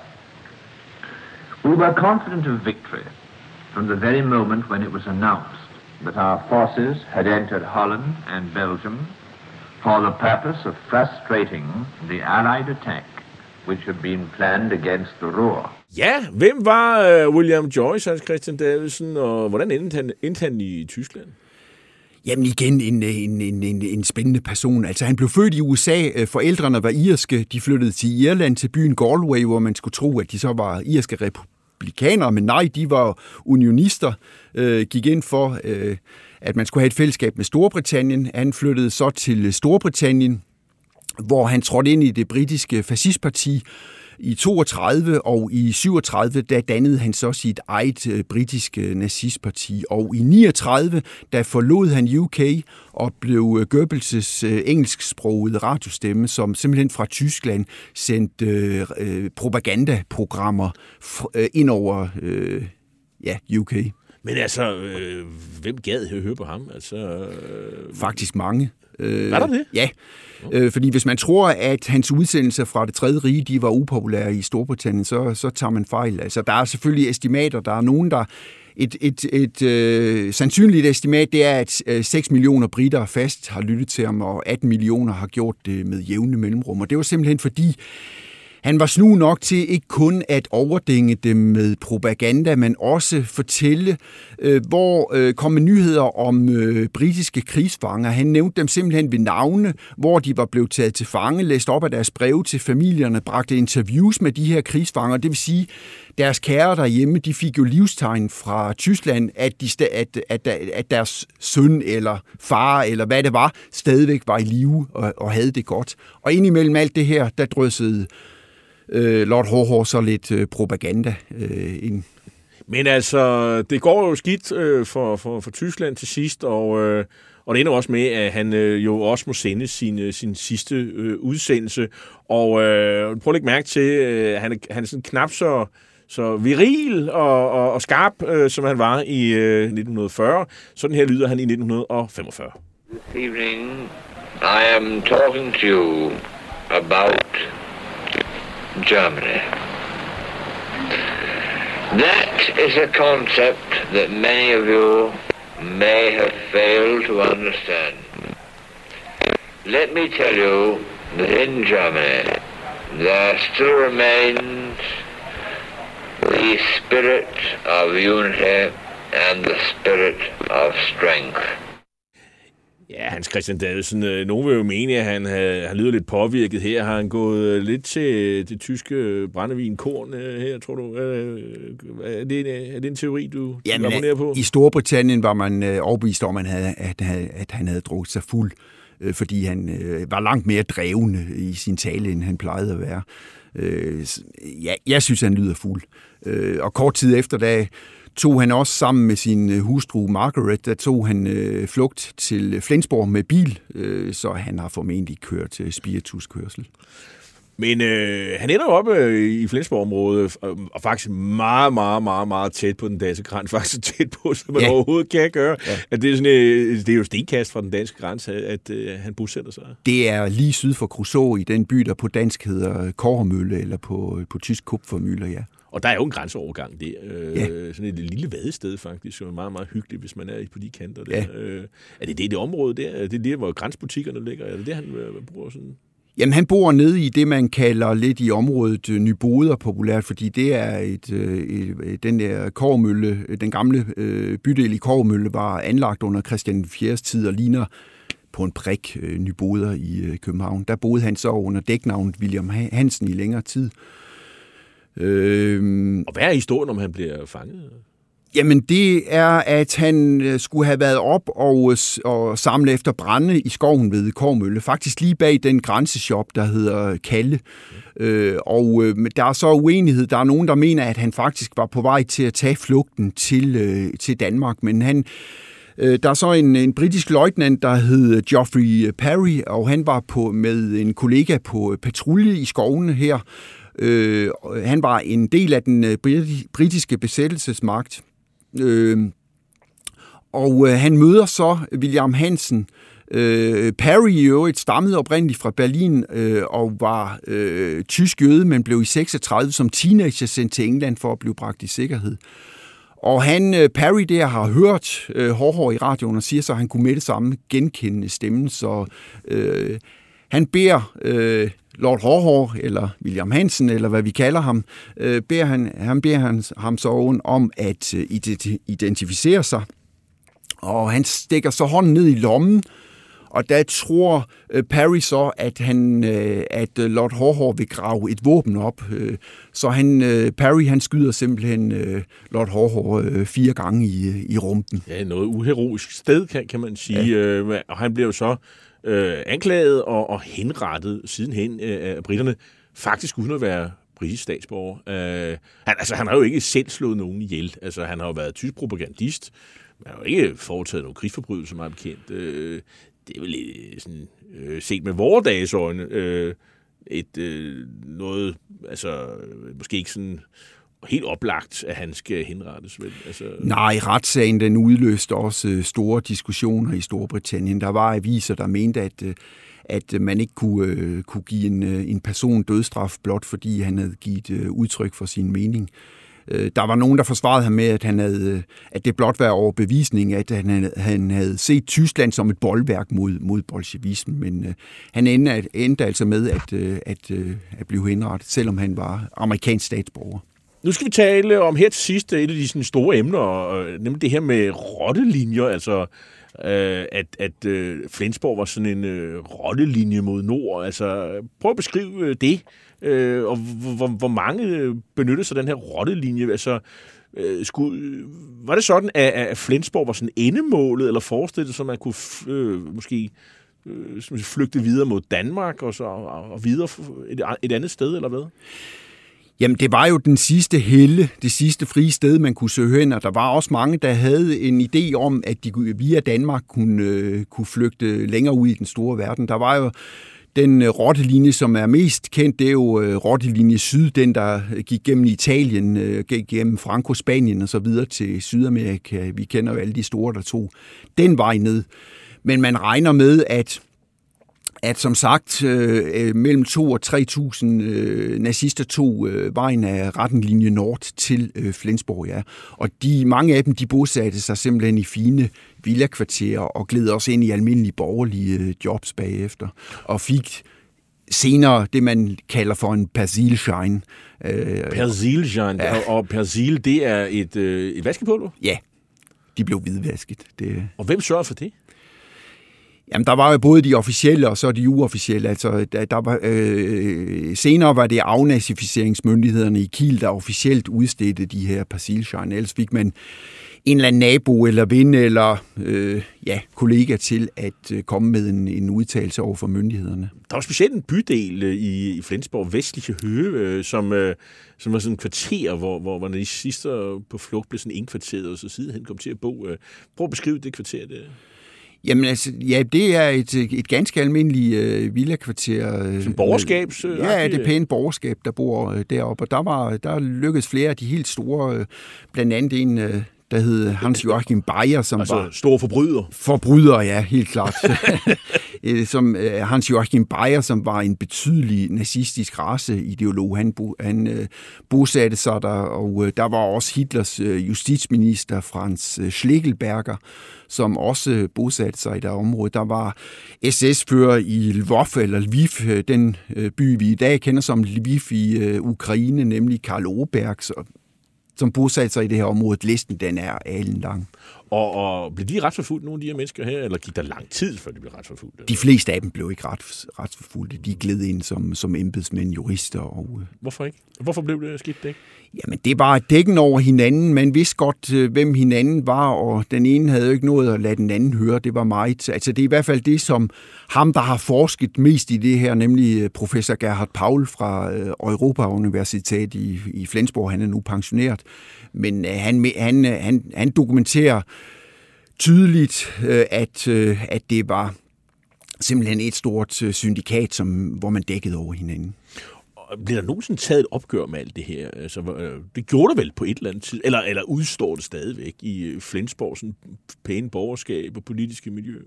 We were confident of victory from the very moment when it was announced that our forces had entered Holland and Belgium for the purpose of frustrating the Allied attack which had been planned against the Ruhr. Ja, hvem var uh, William Joyce, Hans Christian Davidsen, og hvordan endte han, endte han i Tyskland? Jamen igen en, en, en, en, en spændende person. Altså han blev født i USA, øh, forældrene var irske, de flyttede til Irland, til byen Galway, hvor man skulle tro, at de så var irske republikanere, men nej, de var unionister, øh, gik ind for, øh, at man skulle have et fællesskab med Storbritannien. Han flyttede så til Storbritannien, hvor han trådte ind i det britiske fascistparti, i 32 og i 37, der dannede han så sit eget øh, britiske nazistparti. Og i 39, der forlod han UK og blev øh, Goebbels' øh, engelsksprogede radiostemme, som simpelthen fra Tyskland sendte øh, propagandaprogrammer øh, ind over øh, ja, UK. Men altså, øh, hvem gad høre på ham? Altså, øh... Faktisk mange. Øh, var der det? Ja, øh, fordi hvis man tror, at hans udsendelser fra det tredje rige, de var upopulære i Storbritannien, så, så tager man fejl. Altså, der er selvfølgelig estimater. Der er nogen, der et, et, et øh, sandsynligt estimat, det er, at øh, 6 millioner britter fast har lyttet til ham, og 18 millioner har gjort det med jævne mellemrum. Og det var simpelthen fordi, han var snu nok til ikke kun at overdænge dem med propaganda, men også fortælle, øh, hvor øh, kom nyheder om øh, britiske krigsfanger. Han nævnte dem simpelthen ved navne, hvor de var blevet taget til fange, læste op af deres breve til familierne, bragte interviews med de her krigsfanger. Det vil sige, deres kære derhjemme, de fik jo livstegn fra Tyskland, at, de, at, at, at deres søn eller far eller hvad det var, stadigvæk var i live og, og havde det godt. Og indimellem alt det her, der dryssede øh, Lord Horhor så lidt øh, propaganda øh, ind. Men altså, det går jo skidt øh, for, for, for Tyskland til sidst, og, øh, og det ender også med, at han øh, jo også må sende sin, øh, sin sidste øh, udsendelse. Og øh, prøv at lægge mærke til, øh, han, han er sådan knap så, så viril og, og, og skarp, øh, som han var i øh, 1940. Sådan her lyder han i 1945. This evening I am talking to you about Germany. That is a concept that many of you may have failed to understand. Let me tell you that in Germany there still remains the spirit of unity and the spirit of strength. Ja, Hans Christian Davidsen, øh, nogen vil jo mene, at han har, har lydet lidt påvirket her. Har han gået øh, lidt til det tyske brændevin korn øh, her, tror du? Er det, er det en teori, du Jamen, abonnerer på? I Storbritannien var man overbevist om, at han havde, at, at han havde drukket sig fuld, Øh, fordi han øh, var langt mere drevende i sin tale, end han plejede at være. Øh, ja, jeg synes, han lyder fuld. Og kort tid efter, da tog han også sammen med sin hustru Margaret, der tog han øh, flugt til Flensborg med bil, øh, så han har formentlig kørt øh, spirituskørsel. Men øh, han ender oppe øh, i Flensborg-området, og, og faktisk meget, meget, meget, meget tæt på den danske grænse. Faktisk så tæt på, som man ja. overhovedet kan gøre. Ja. At det, er sådan, øh, det er jo stenkast fra den danske grænse, at, øh, han bosætter sig. Det er lige syd for Crusoe i den by, der på dansk hedder Kåremølle, eller på, på tysk Kupfermølle, ja. Og der er jo en grænseovergang der. Øh, ja. Sådan et lille vadested faktisk, jo meget, meget hyggeligt, hvis man er på de kanter der. Ja. Øh, er det det, det område der? Er det der, hvor grænsbutikkerne ligger? Er det det, han øh, bruger sådan? Jamen, han bor nede i det, man kalder lidt i området øh, Nyboder populært, fordi det er et, øh, et, øh, den der Kormølle, øh, den gamle øh, bydel i Kormølle, var anlagt under Christian IV's tid og ligner på en prik øh, Nyboder i øh, København. Der boede han så under dæknavnet William Hansen i længere tid. Øh, og hvad er historien, om han bliver fanget? Jamen, det er, at han øh, skulle have været op og, øh, og samle efter brænde i skoven ved Kormølle. Faktisk lige bag den grænseshop, der hedder Kalle. Øh, og øh, der er så uenighed. Der er nogen, der mener, at han faktisk var på vej til at tage flugten til, øh, til Danmark. Men han Øh, der er så en, en britisk løjtnant, der hed Geoffrey Parry, og han var på med en kollega på øh, patrulje i skovene her. Øh, han var en del af den øh, britiske besættelsesmagt. Øh, og øh, han møder så William Hansen, Øh, Perry i øvrigt stammede oprindeligt fra Berlin øh, og var øh, tysk jøde, men blev i 36 som teenager sendt til England for at blive bragt i sikkerhed. Og han, øh, Perry der, har hørt øh, Hårhår i radioen og siger så, at han kunne med det samme genkende stemmen. Så øh, han beder øh, Lord Hårhår, eller William Hansen, eller hvad vi kalder ham, øh, beder han, han beder han, ham så om at øh, identificere sig. Og han stikker så hånden ned i lommen, og der tror øh, Perry så, at han, øh, at øh, Lord Horhor vil grave et våben op. Så han, Perry han skyder simpelthen Lord Horhor fire gange i, i rumpen. Ja, noget uheroisk sted, kan, kan man sige. Ja. Og han bliver jo så øh, anklaget og, og henrettet sidenhen øh, af britterne, faktisk uden at være britisk statsborger. Øh, han, altså, han har jo ikke selv slået nogen ihjel. Altså, han har jo været tysk propagandist. Han har jo ikke foretaget nogen krigsforbrydelse, meget bekendt. Øh, det er vel øh, sådan, øh, set med vores dages øjne, øh, et øh, noget, altså måske ikke sådan helt oplagt, at han skal henrettes. Vel? Altså... Nej, retssagen den udløste også øh, store diskussioner i Storbritannien. Der var aviser, der mente, at, øh, at man ikke kunne, øh, kunne give en, en person dødstraf, blot fordi han havde givet udtryk for sin mening. Øh, der var nogen, der forsvarede ham med, at, han havde, at det blot var overbevisning, at han havde, han havde set Tyskland som et boldværk mod, mod bolsjevismen. Men øh, han endte, endte altså med at, øh, at, øh, at blive henrettet, selvom han var amerikansk statsborger. Nu skal vi tale om her til sidst et af de sådan, store emner, øh, nemlig det her med rottelinjer, altså øh, at, at øh, Flensborg var sådan en øh, rottelinje mod nord. Altså, prøv at beskrive øh, det. Øh, og hvor, hvor mange øh, benyttede sig den her rottelinje? Altså, øh, skulle, øh, var det sådan, at, at Flensborg var sådan endemålet, eller forestillet sig, at man kunne øh, måske øh, flygte videre mod Danmark, og så og videre et, et andet sted, eller hvad? Jamen, det var jo den sidste helle, det sidste frie sted, man kunne søge hen, og der var også mange, der havde en idé om, at de via Danmark kunne, øh, kunne flygte længere ud i den store verden. Der var jo den øh, rottelinje, som er mest kendt, det er jo øh, rottelinje Syd, den der øh, gik gennem Italien, gik gennem Franco, Spanien og så videre til Sydamerika. Vi kender jo alle de store, der tog den vej ned. Men man regner med, at at som sagt øh, mellem 2 og 3.000 øh, nazister tog øh, vejen af rettenlinje nord til øh, Flensborg, ja. Og de, mange af dem, de bosatte sig simpelthen i fine villakvarterer og gled også ind i almindelige borgerlige øh, jobs bagefter, og fik senere det, man kalder for en persilschein. Øh, persilschein, ja. og, og persil, det er et, øh, et vaskepulver? Ja, de blev hvidvasket. Det... Og hvem sørger for det? Jamen, der var jo både de officielle og så de uofficielle. Altså, der, der var, øh, senere var det afnazificeringsmyndighederne i Kiel, der officielt udstedte de her persilschein. Ellers fik man en eller anden nabo eller ven eller øh, ja, kollega til at øh, komme med en, en udtalelse over for myndighederne. Der var specielt en bydel øh, i, i Flensborg, Vestlige Høge, øh, som, øh, som var sådan en kvarter, hvor, hvor, man i sidste på flugt blev sådan indkvarteret, og så sidenhen kom til at bo. Øh. Prøv at beskrive det kvarter der. Jamen altså, ja, det er et, et ganske almindeligt øh, villakvarter. Øh, Som borgerskabs? Øh, ja, det er pænt borgerskab, der bor øh, deroppe. Og der, var, der lykkedes flere af de helt store, øh, blandt andet en, øh, der hed Hans Joachim Bayer, som altså, var... store forbryder. Forbryder, ja, helt klart. Øh, som uh, Hans Joachim Bayer, som var en betydelig nazistisk raceideolog. Han, bo, han uh, bosatte sig der, og der var også Hitlers justitsminister, Franz Schlegelberger, som også bosatte sig i der område. Der var SS-fører i Lvov, eller Lviv, den by, vi i dag kender som Lviv i Ukraine, nemlig Karl Oberg, som bosatte sig i det her område. Listen den er alen lang. Og, og blev de retsforfulgt, nogle af de her mennesker her, eller gik der lang tid, før de blev retsforfulgt? De fleste af dem blev ikke ret, retsforfulgte. De gled ind som, som embedsmænd, jurister. Og, øh, Hvorfor ikke? Hvorfor blev det skidt det ikke? Jamen, det var dækken over hinanden. Man vidste godt, øh, hvem hinanden var, og den ene havde jo ikke noget at lade den anden høre. Det var meget. Altså, det er i hvert fald det, som ham, der har forsket mest i det her, nemlig øh, professor Gerhard Paul fra Europa Universitet i, i Flensborg. Han er nu pensioneret. Men han, han, han, han dokumenterer tydeligt, øh, at, øh, at det var simpelthen et stort øh, syndikat, som, hvor man dækkede over hinanden. Bliver der nogensinde taget et opgør med alt det her? Altså, det gjorde det vel på et eller andet tid, eller, eller udstår det stadigvæk i Flensborg, sådan pæne borgerskab og politiske miljø?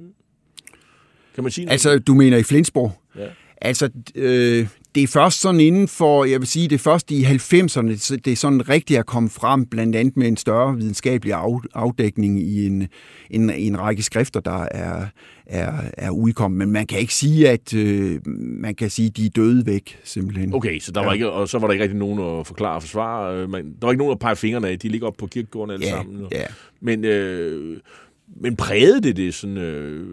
Kan man sige noget? Altså, du mener i Flensborg? Ja. Altså, øh, det er først sådan inden for, jeg vil sige, det er først i 90'erne, det er sådan rigtigt at komme frem, blandt andet med en større videnskabelig af, afdækning i en, en, en række skrifter, der er, er, er udkommet. Men man kan ikke sige, at øh, man kan sige, de er døde væk, simpelthen. Okay, så der var Ja. ikke, og så var der ikke rigtig nogen at forklare og forsvare. øh, Man, der var ikke nogen at pege fingrene af. De ligger op på kirkegården alle Ja, sammen. ja. Men, øh, men prægede det det sådan, øh,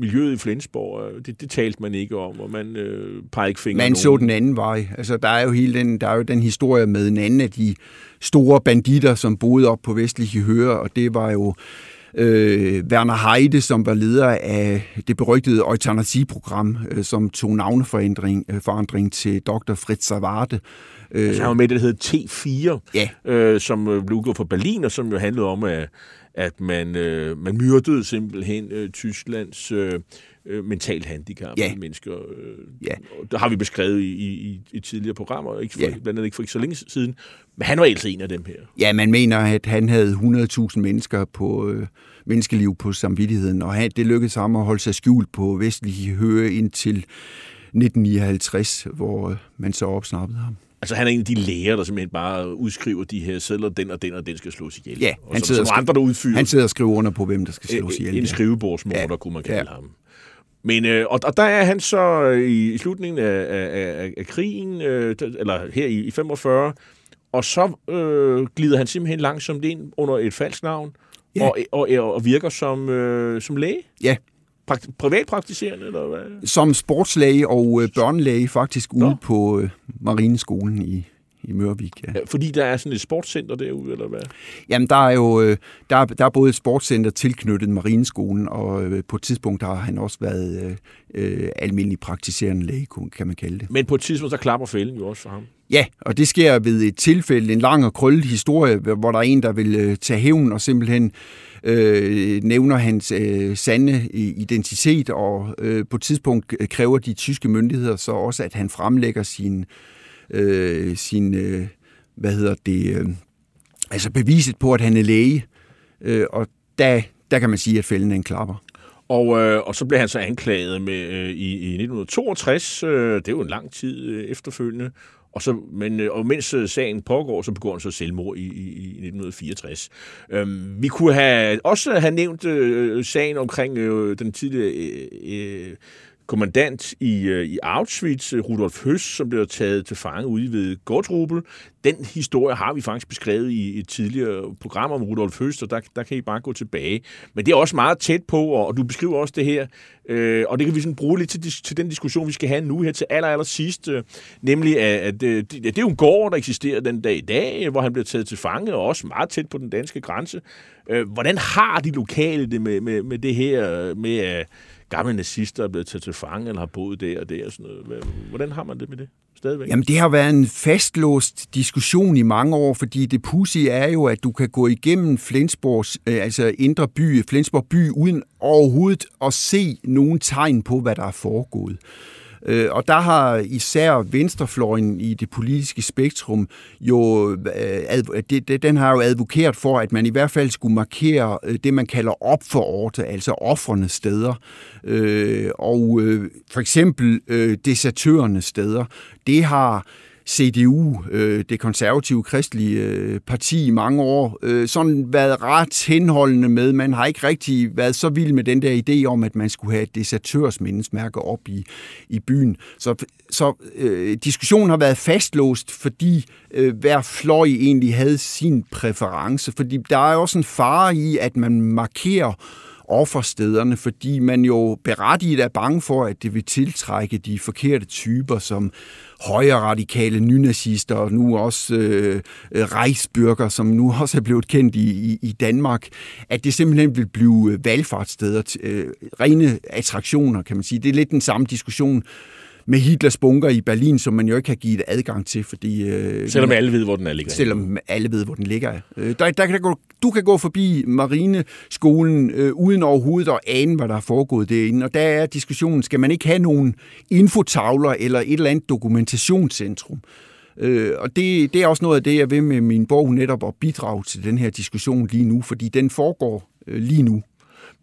miljøet i Flensborg? Øh, Det, det talte man ikke om, og man øh, pegede ikke fingre Man så den anden vej. Altså, der er jo hele den, der er jo den historie med en anden af de store banditter, som boede op på vestlige Høre, og det var jo øh, Werner Heide, som var leder af det berygtede eutanasi-program, øh, som tog navneforandring øh, forandring til Dr. Fritz Savarte. Øh, Altså, han var med det, der hedder T4, Ja. øh, som øh, blev udgået fra Berlin, og som jo handlede om, at, at man, øh, man myrdede simpelthen øh, Tysklands øh, øh, mentalt handicappede Ja. mennesker. Øh, Ja. og Det har vi beskrevet i, i, i, i tidligere programmer, ikke for, Ja. blandt andet ikke for ikke så længe siden. Men han var altså en af dem her. Ja, man mener, at han havde 100.000 mennesker på øh, menneskeliv på samvittigheden, og han, det lykkedes ham at holde sig skjult på vestlige Høre indtil 1959, hvor øh, man så opsnappede ham. Altså, han er en af de læger, der simpelthen bare udskriver de her sædler, den og den og den skal slås ihjel. Ja, og han som, sidder, som andre, der udfyrer. han sidder og skriver under på, hvem der skal slås ihjel. En skrivebordsmorder, Ja. kunne man kalde Ja. ham. Men, øh, og, og der er han så i, i slutningen af, af, af, af krigen, øh, eller her i, i 45, og så øh, glider han simpelthen langsomt ind under et falsk navn, Ja. og, og, og virker som, øh, som læge? Ja, Prakt, privatpraktiserende, eller hvad? som sportslæge og øh, børnelæge faktisk ude Nå. på øh, Marineskolen i, i Mørvik. Ja. Ja, fordi der er sådan et sportscenter derude, eller hvad? Jamen, der er jo øh, der, er- der er både et sportscenter tilknyttet Marineskolen, og øh, på et tidspunkt har han også været øh, øh, almindelig praktiserende læge, kan man kalde det. Men på et tidspunkt, så klapper fælden jo også for ham. Ja, og det sker ved et tilfælde, en lang og krøllet historie, hvor der er en, der vil øh, tage hævn og simpelthen øh, nævner hans øh, sande identitet, og øh, på et tidspunkt kræver de tyske myndigheder så også, at han fremlægger sin, øh, Øh, sin øh, hvad hedder det, øh, altså beviset på, at han er læge, øh, og der, der kan man sige, at fælden en klapper. Og, øh, og så blev han så anklaget med, øh, i, i 1962. Øh, det er jo en lang tid øh, efterfølgende. Og, så, men, øh, og mens øh, sagen pågår, så begår han så selvmord i, i, i 1964. Øhm, vi kunne have, også have nævnt øh, sagen omkring øh, den tidligere øh, kommandant i, øh, i Auschwitz, øh, Rudolf Høs, som blev taget til fange ude ved Gortrubel. Den historie har vi faktisk beskrevet i et tidligere program om Rudolf Høs, og der, der kan I bare gå tilbage. Men det er også meget tæt på, og, og du beskriver også det her, øh, og det kan vi sådan bruge lidt til, til den diskussion, vi skal have nu her til aller, aller sidst, øh, nemlig at, at at det, det er jo en gård, der eksisterer den dag i dag, hvor han bliver taget til fange, og også meget tæt på den danske grænse. Øh, hvordan har de lokale det med, med, med det her, øh, med at gamle nazister er blevet taget til fange, eller har boet der og der og sådan noget? Hvad- Hvordan har man det med det stadigvæk? Jamen, det har været en fastlåst diskussion i mange år, fordi det pussy er jo, at du kan gå igennem Flensborgs, øh, altså indre by, Flensborg by, uden overhovedet at se nogen tegn på, hvad der er foregået. Øh, Øh, Og der har især venstrefløjen i det politiske spektrum jo, øh, det, det, den har jo advokeret for, at man i hvert fald skulle markere øh, det, man kalder op for orte, altså offrenes steder. Øh, Og øh, for eksempel øh, desertørernes steder. Det har CDU, øh, det konservative kristelige øh, parti i mange år, øh, sådan været ret henholdende med. Man har ikke rigtig været så vild med den der idé om, at man skulle have et desertørsmindesmærke op i, i byen. Så, så øh, diskussionen har været fastlåst, fordi øh, hver fløj egentlig havde sin præference. Fordi der er også en fare i, at man markerer offerstederne, fordi man jo berettiget er bange for, at det vil tiltrække de forkerte typer, som højre radikale nynazister, og nu også øh, rejsbyrger, som nu også er blevet kendt i, i, i Danmark, at det simpelthen vil blive valgfartssteder, øh, rene attraktioner, kan man sige. Det er lidt den samme diskussion, med Hitlers bunker i Berlin, som man jo ikke kan give det adgang til, fordi... Øh, selvom alle ved, hvor den er ligger. Selvom alle ved, hvor den ligger. Øh, der, der kan du kan gå forbi marineskolen øh, uden overhovedet at ane, hvad der er foregået derinde. Og der er diskussionen, skal man ikke have nogen infotavler eller et eller andet dokumentationscentrum? Øh, og det, det er også noget af det, jeg vil med min bog netop at bidrage til den her diskussion lige nu, fordi den foregår øh, lige nu.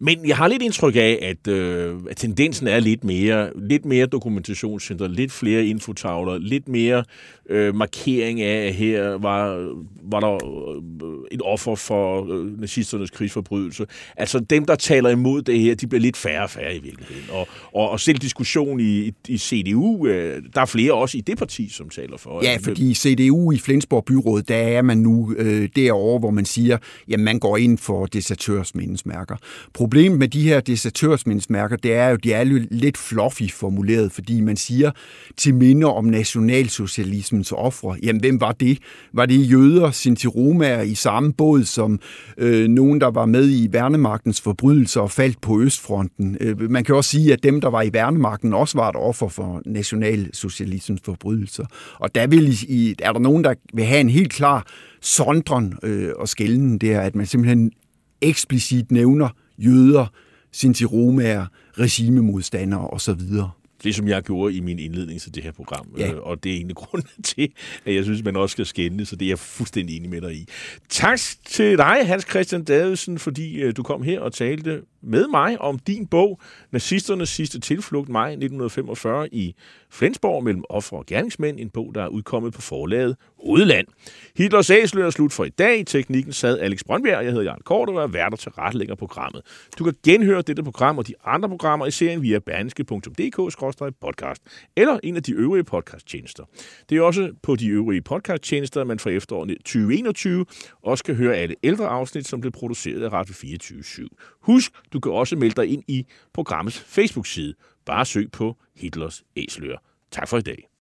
Men jeg har lidt indtryk af, at, øh, at tendensen er lidt mere, lidt mere dokumentationscenter, lidt flere infotavler, lidt mere øh, markering af, at her var, var der øh, et offer for øh, nazisternes krigsforbrydelse. Altså dem, der taler imod det her, de bliver lidt færre og færre i virkeligheden. Og, og, og selv diskussion i, i CDU, øh, der er flere også i det parti, som taler for. Ja, fordi CDU i Flensborg Byråd, der er man nu øh, derovre, hvor man siger, at man går ind for desertørsmindesmærker. Problemet med de her desertørsmindesmærker, det er jo, de er jo lidt fluffy formuleret, fordi man siger til minder om nationalsocialismens ofre. Jamen, hvem var det? Var det jøder, sinti-romaer i samme båd som øh, nogen, der var med i værnemagtens forbrydelser og faldt på Østfronten? Øh, man kan også sige, at dem, der var i værnemagten, også var et offer for nationalsocialismens forbrydelser. Og der vil i, er der nogen, der vil have en helt klar sondren øh, og skælden der, at man simpelthen eksplicit nævner jøder, sinti-romaer, regimemodstandere osv. Det, som jeg gjorde i min indledning til det her program. Ja. Øh, og det er egentlig grunden til, at jeg synes, man også skal skænde, så det er jeg fuldstændig enig med dig i. Tak til dig, Hans Christian Davidsen, fordi øh, du kom her og talte med mig om din bog, Nazisternes sidste tilflugt, maj 1945 i Flensborg mellem offer og gerningsmænd, en bog, der er udkommet på forlaget Udland. Hitlers æsler er slut for i dag. I teknikken sad Alex Brøndberg, jeg hedder Jan Kort, og er værter til retlægger programmet. Du kan genhøre dette program og de andre programmer i serien via berneske.dk-podcast eller en af de øvrige podcasttjenester. Det er også på de øvrige podcasttjenester, man fra efteråret 2021 også kan høre alle ældre afsnit, som blev produceret af Radio 24 /7. Husk, du kan også melde dig ind i programmets Facebook-side. Bare søg på Hitlers Æsler. Tak for i dag.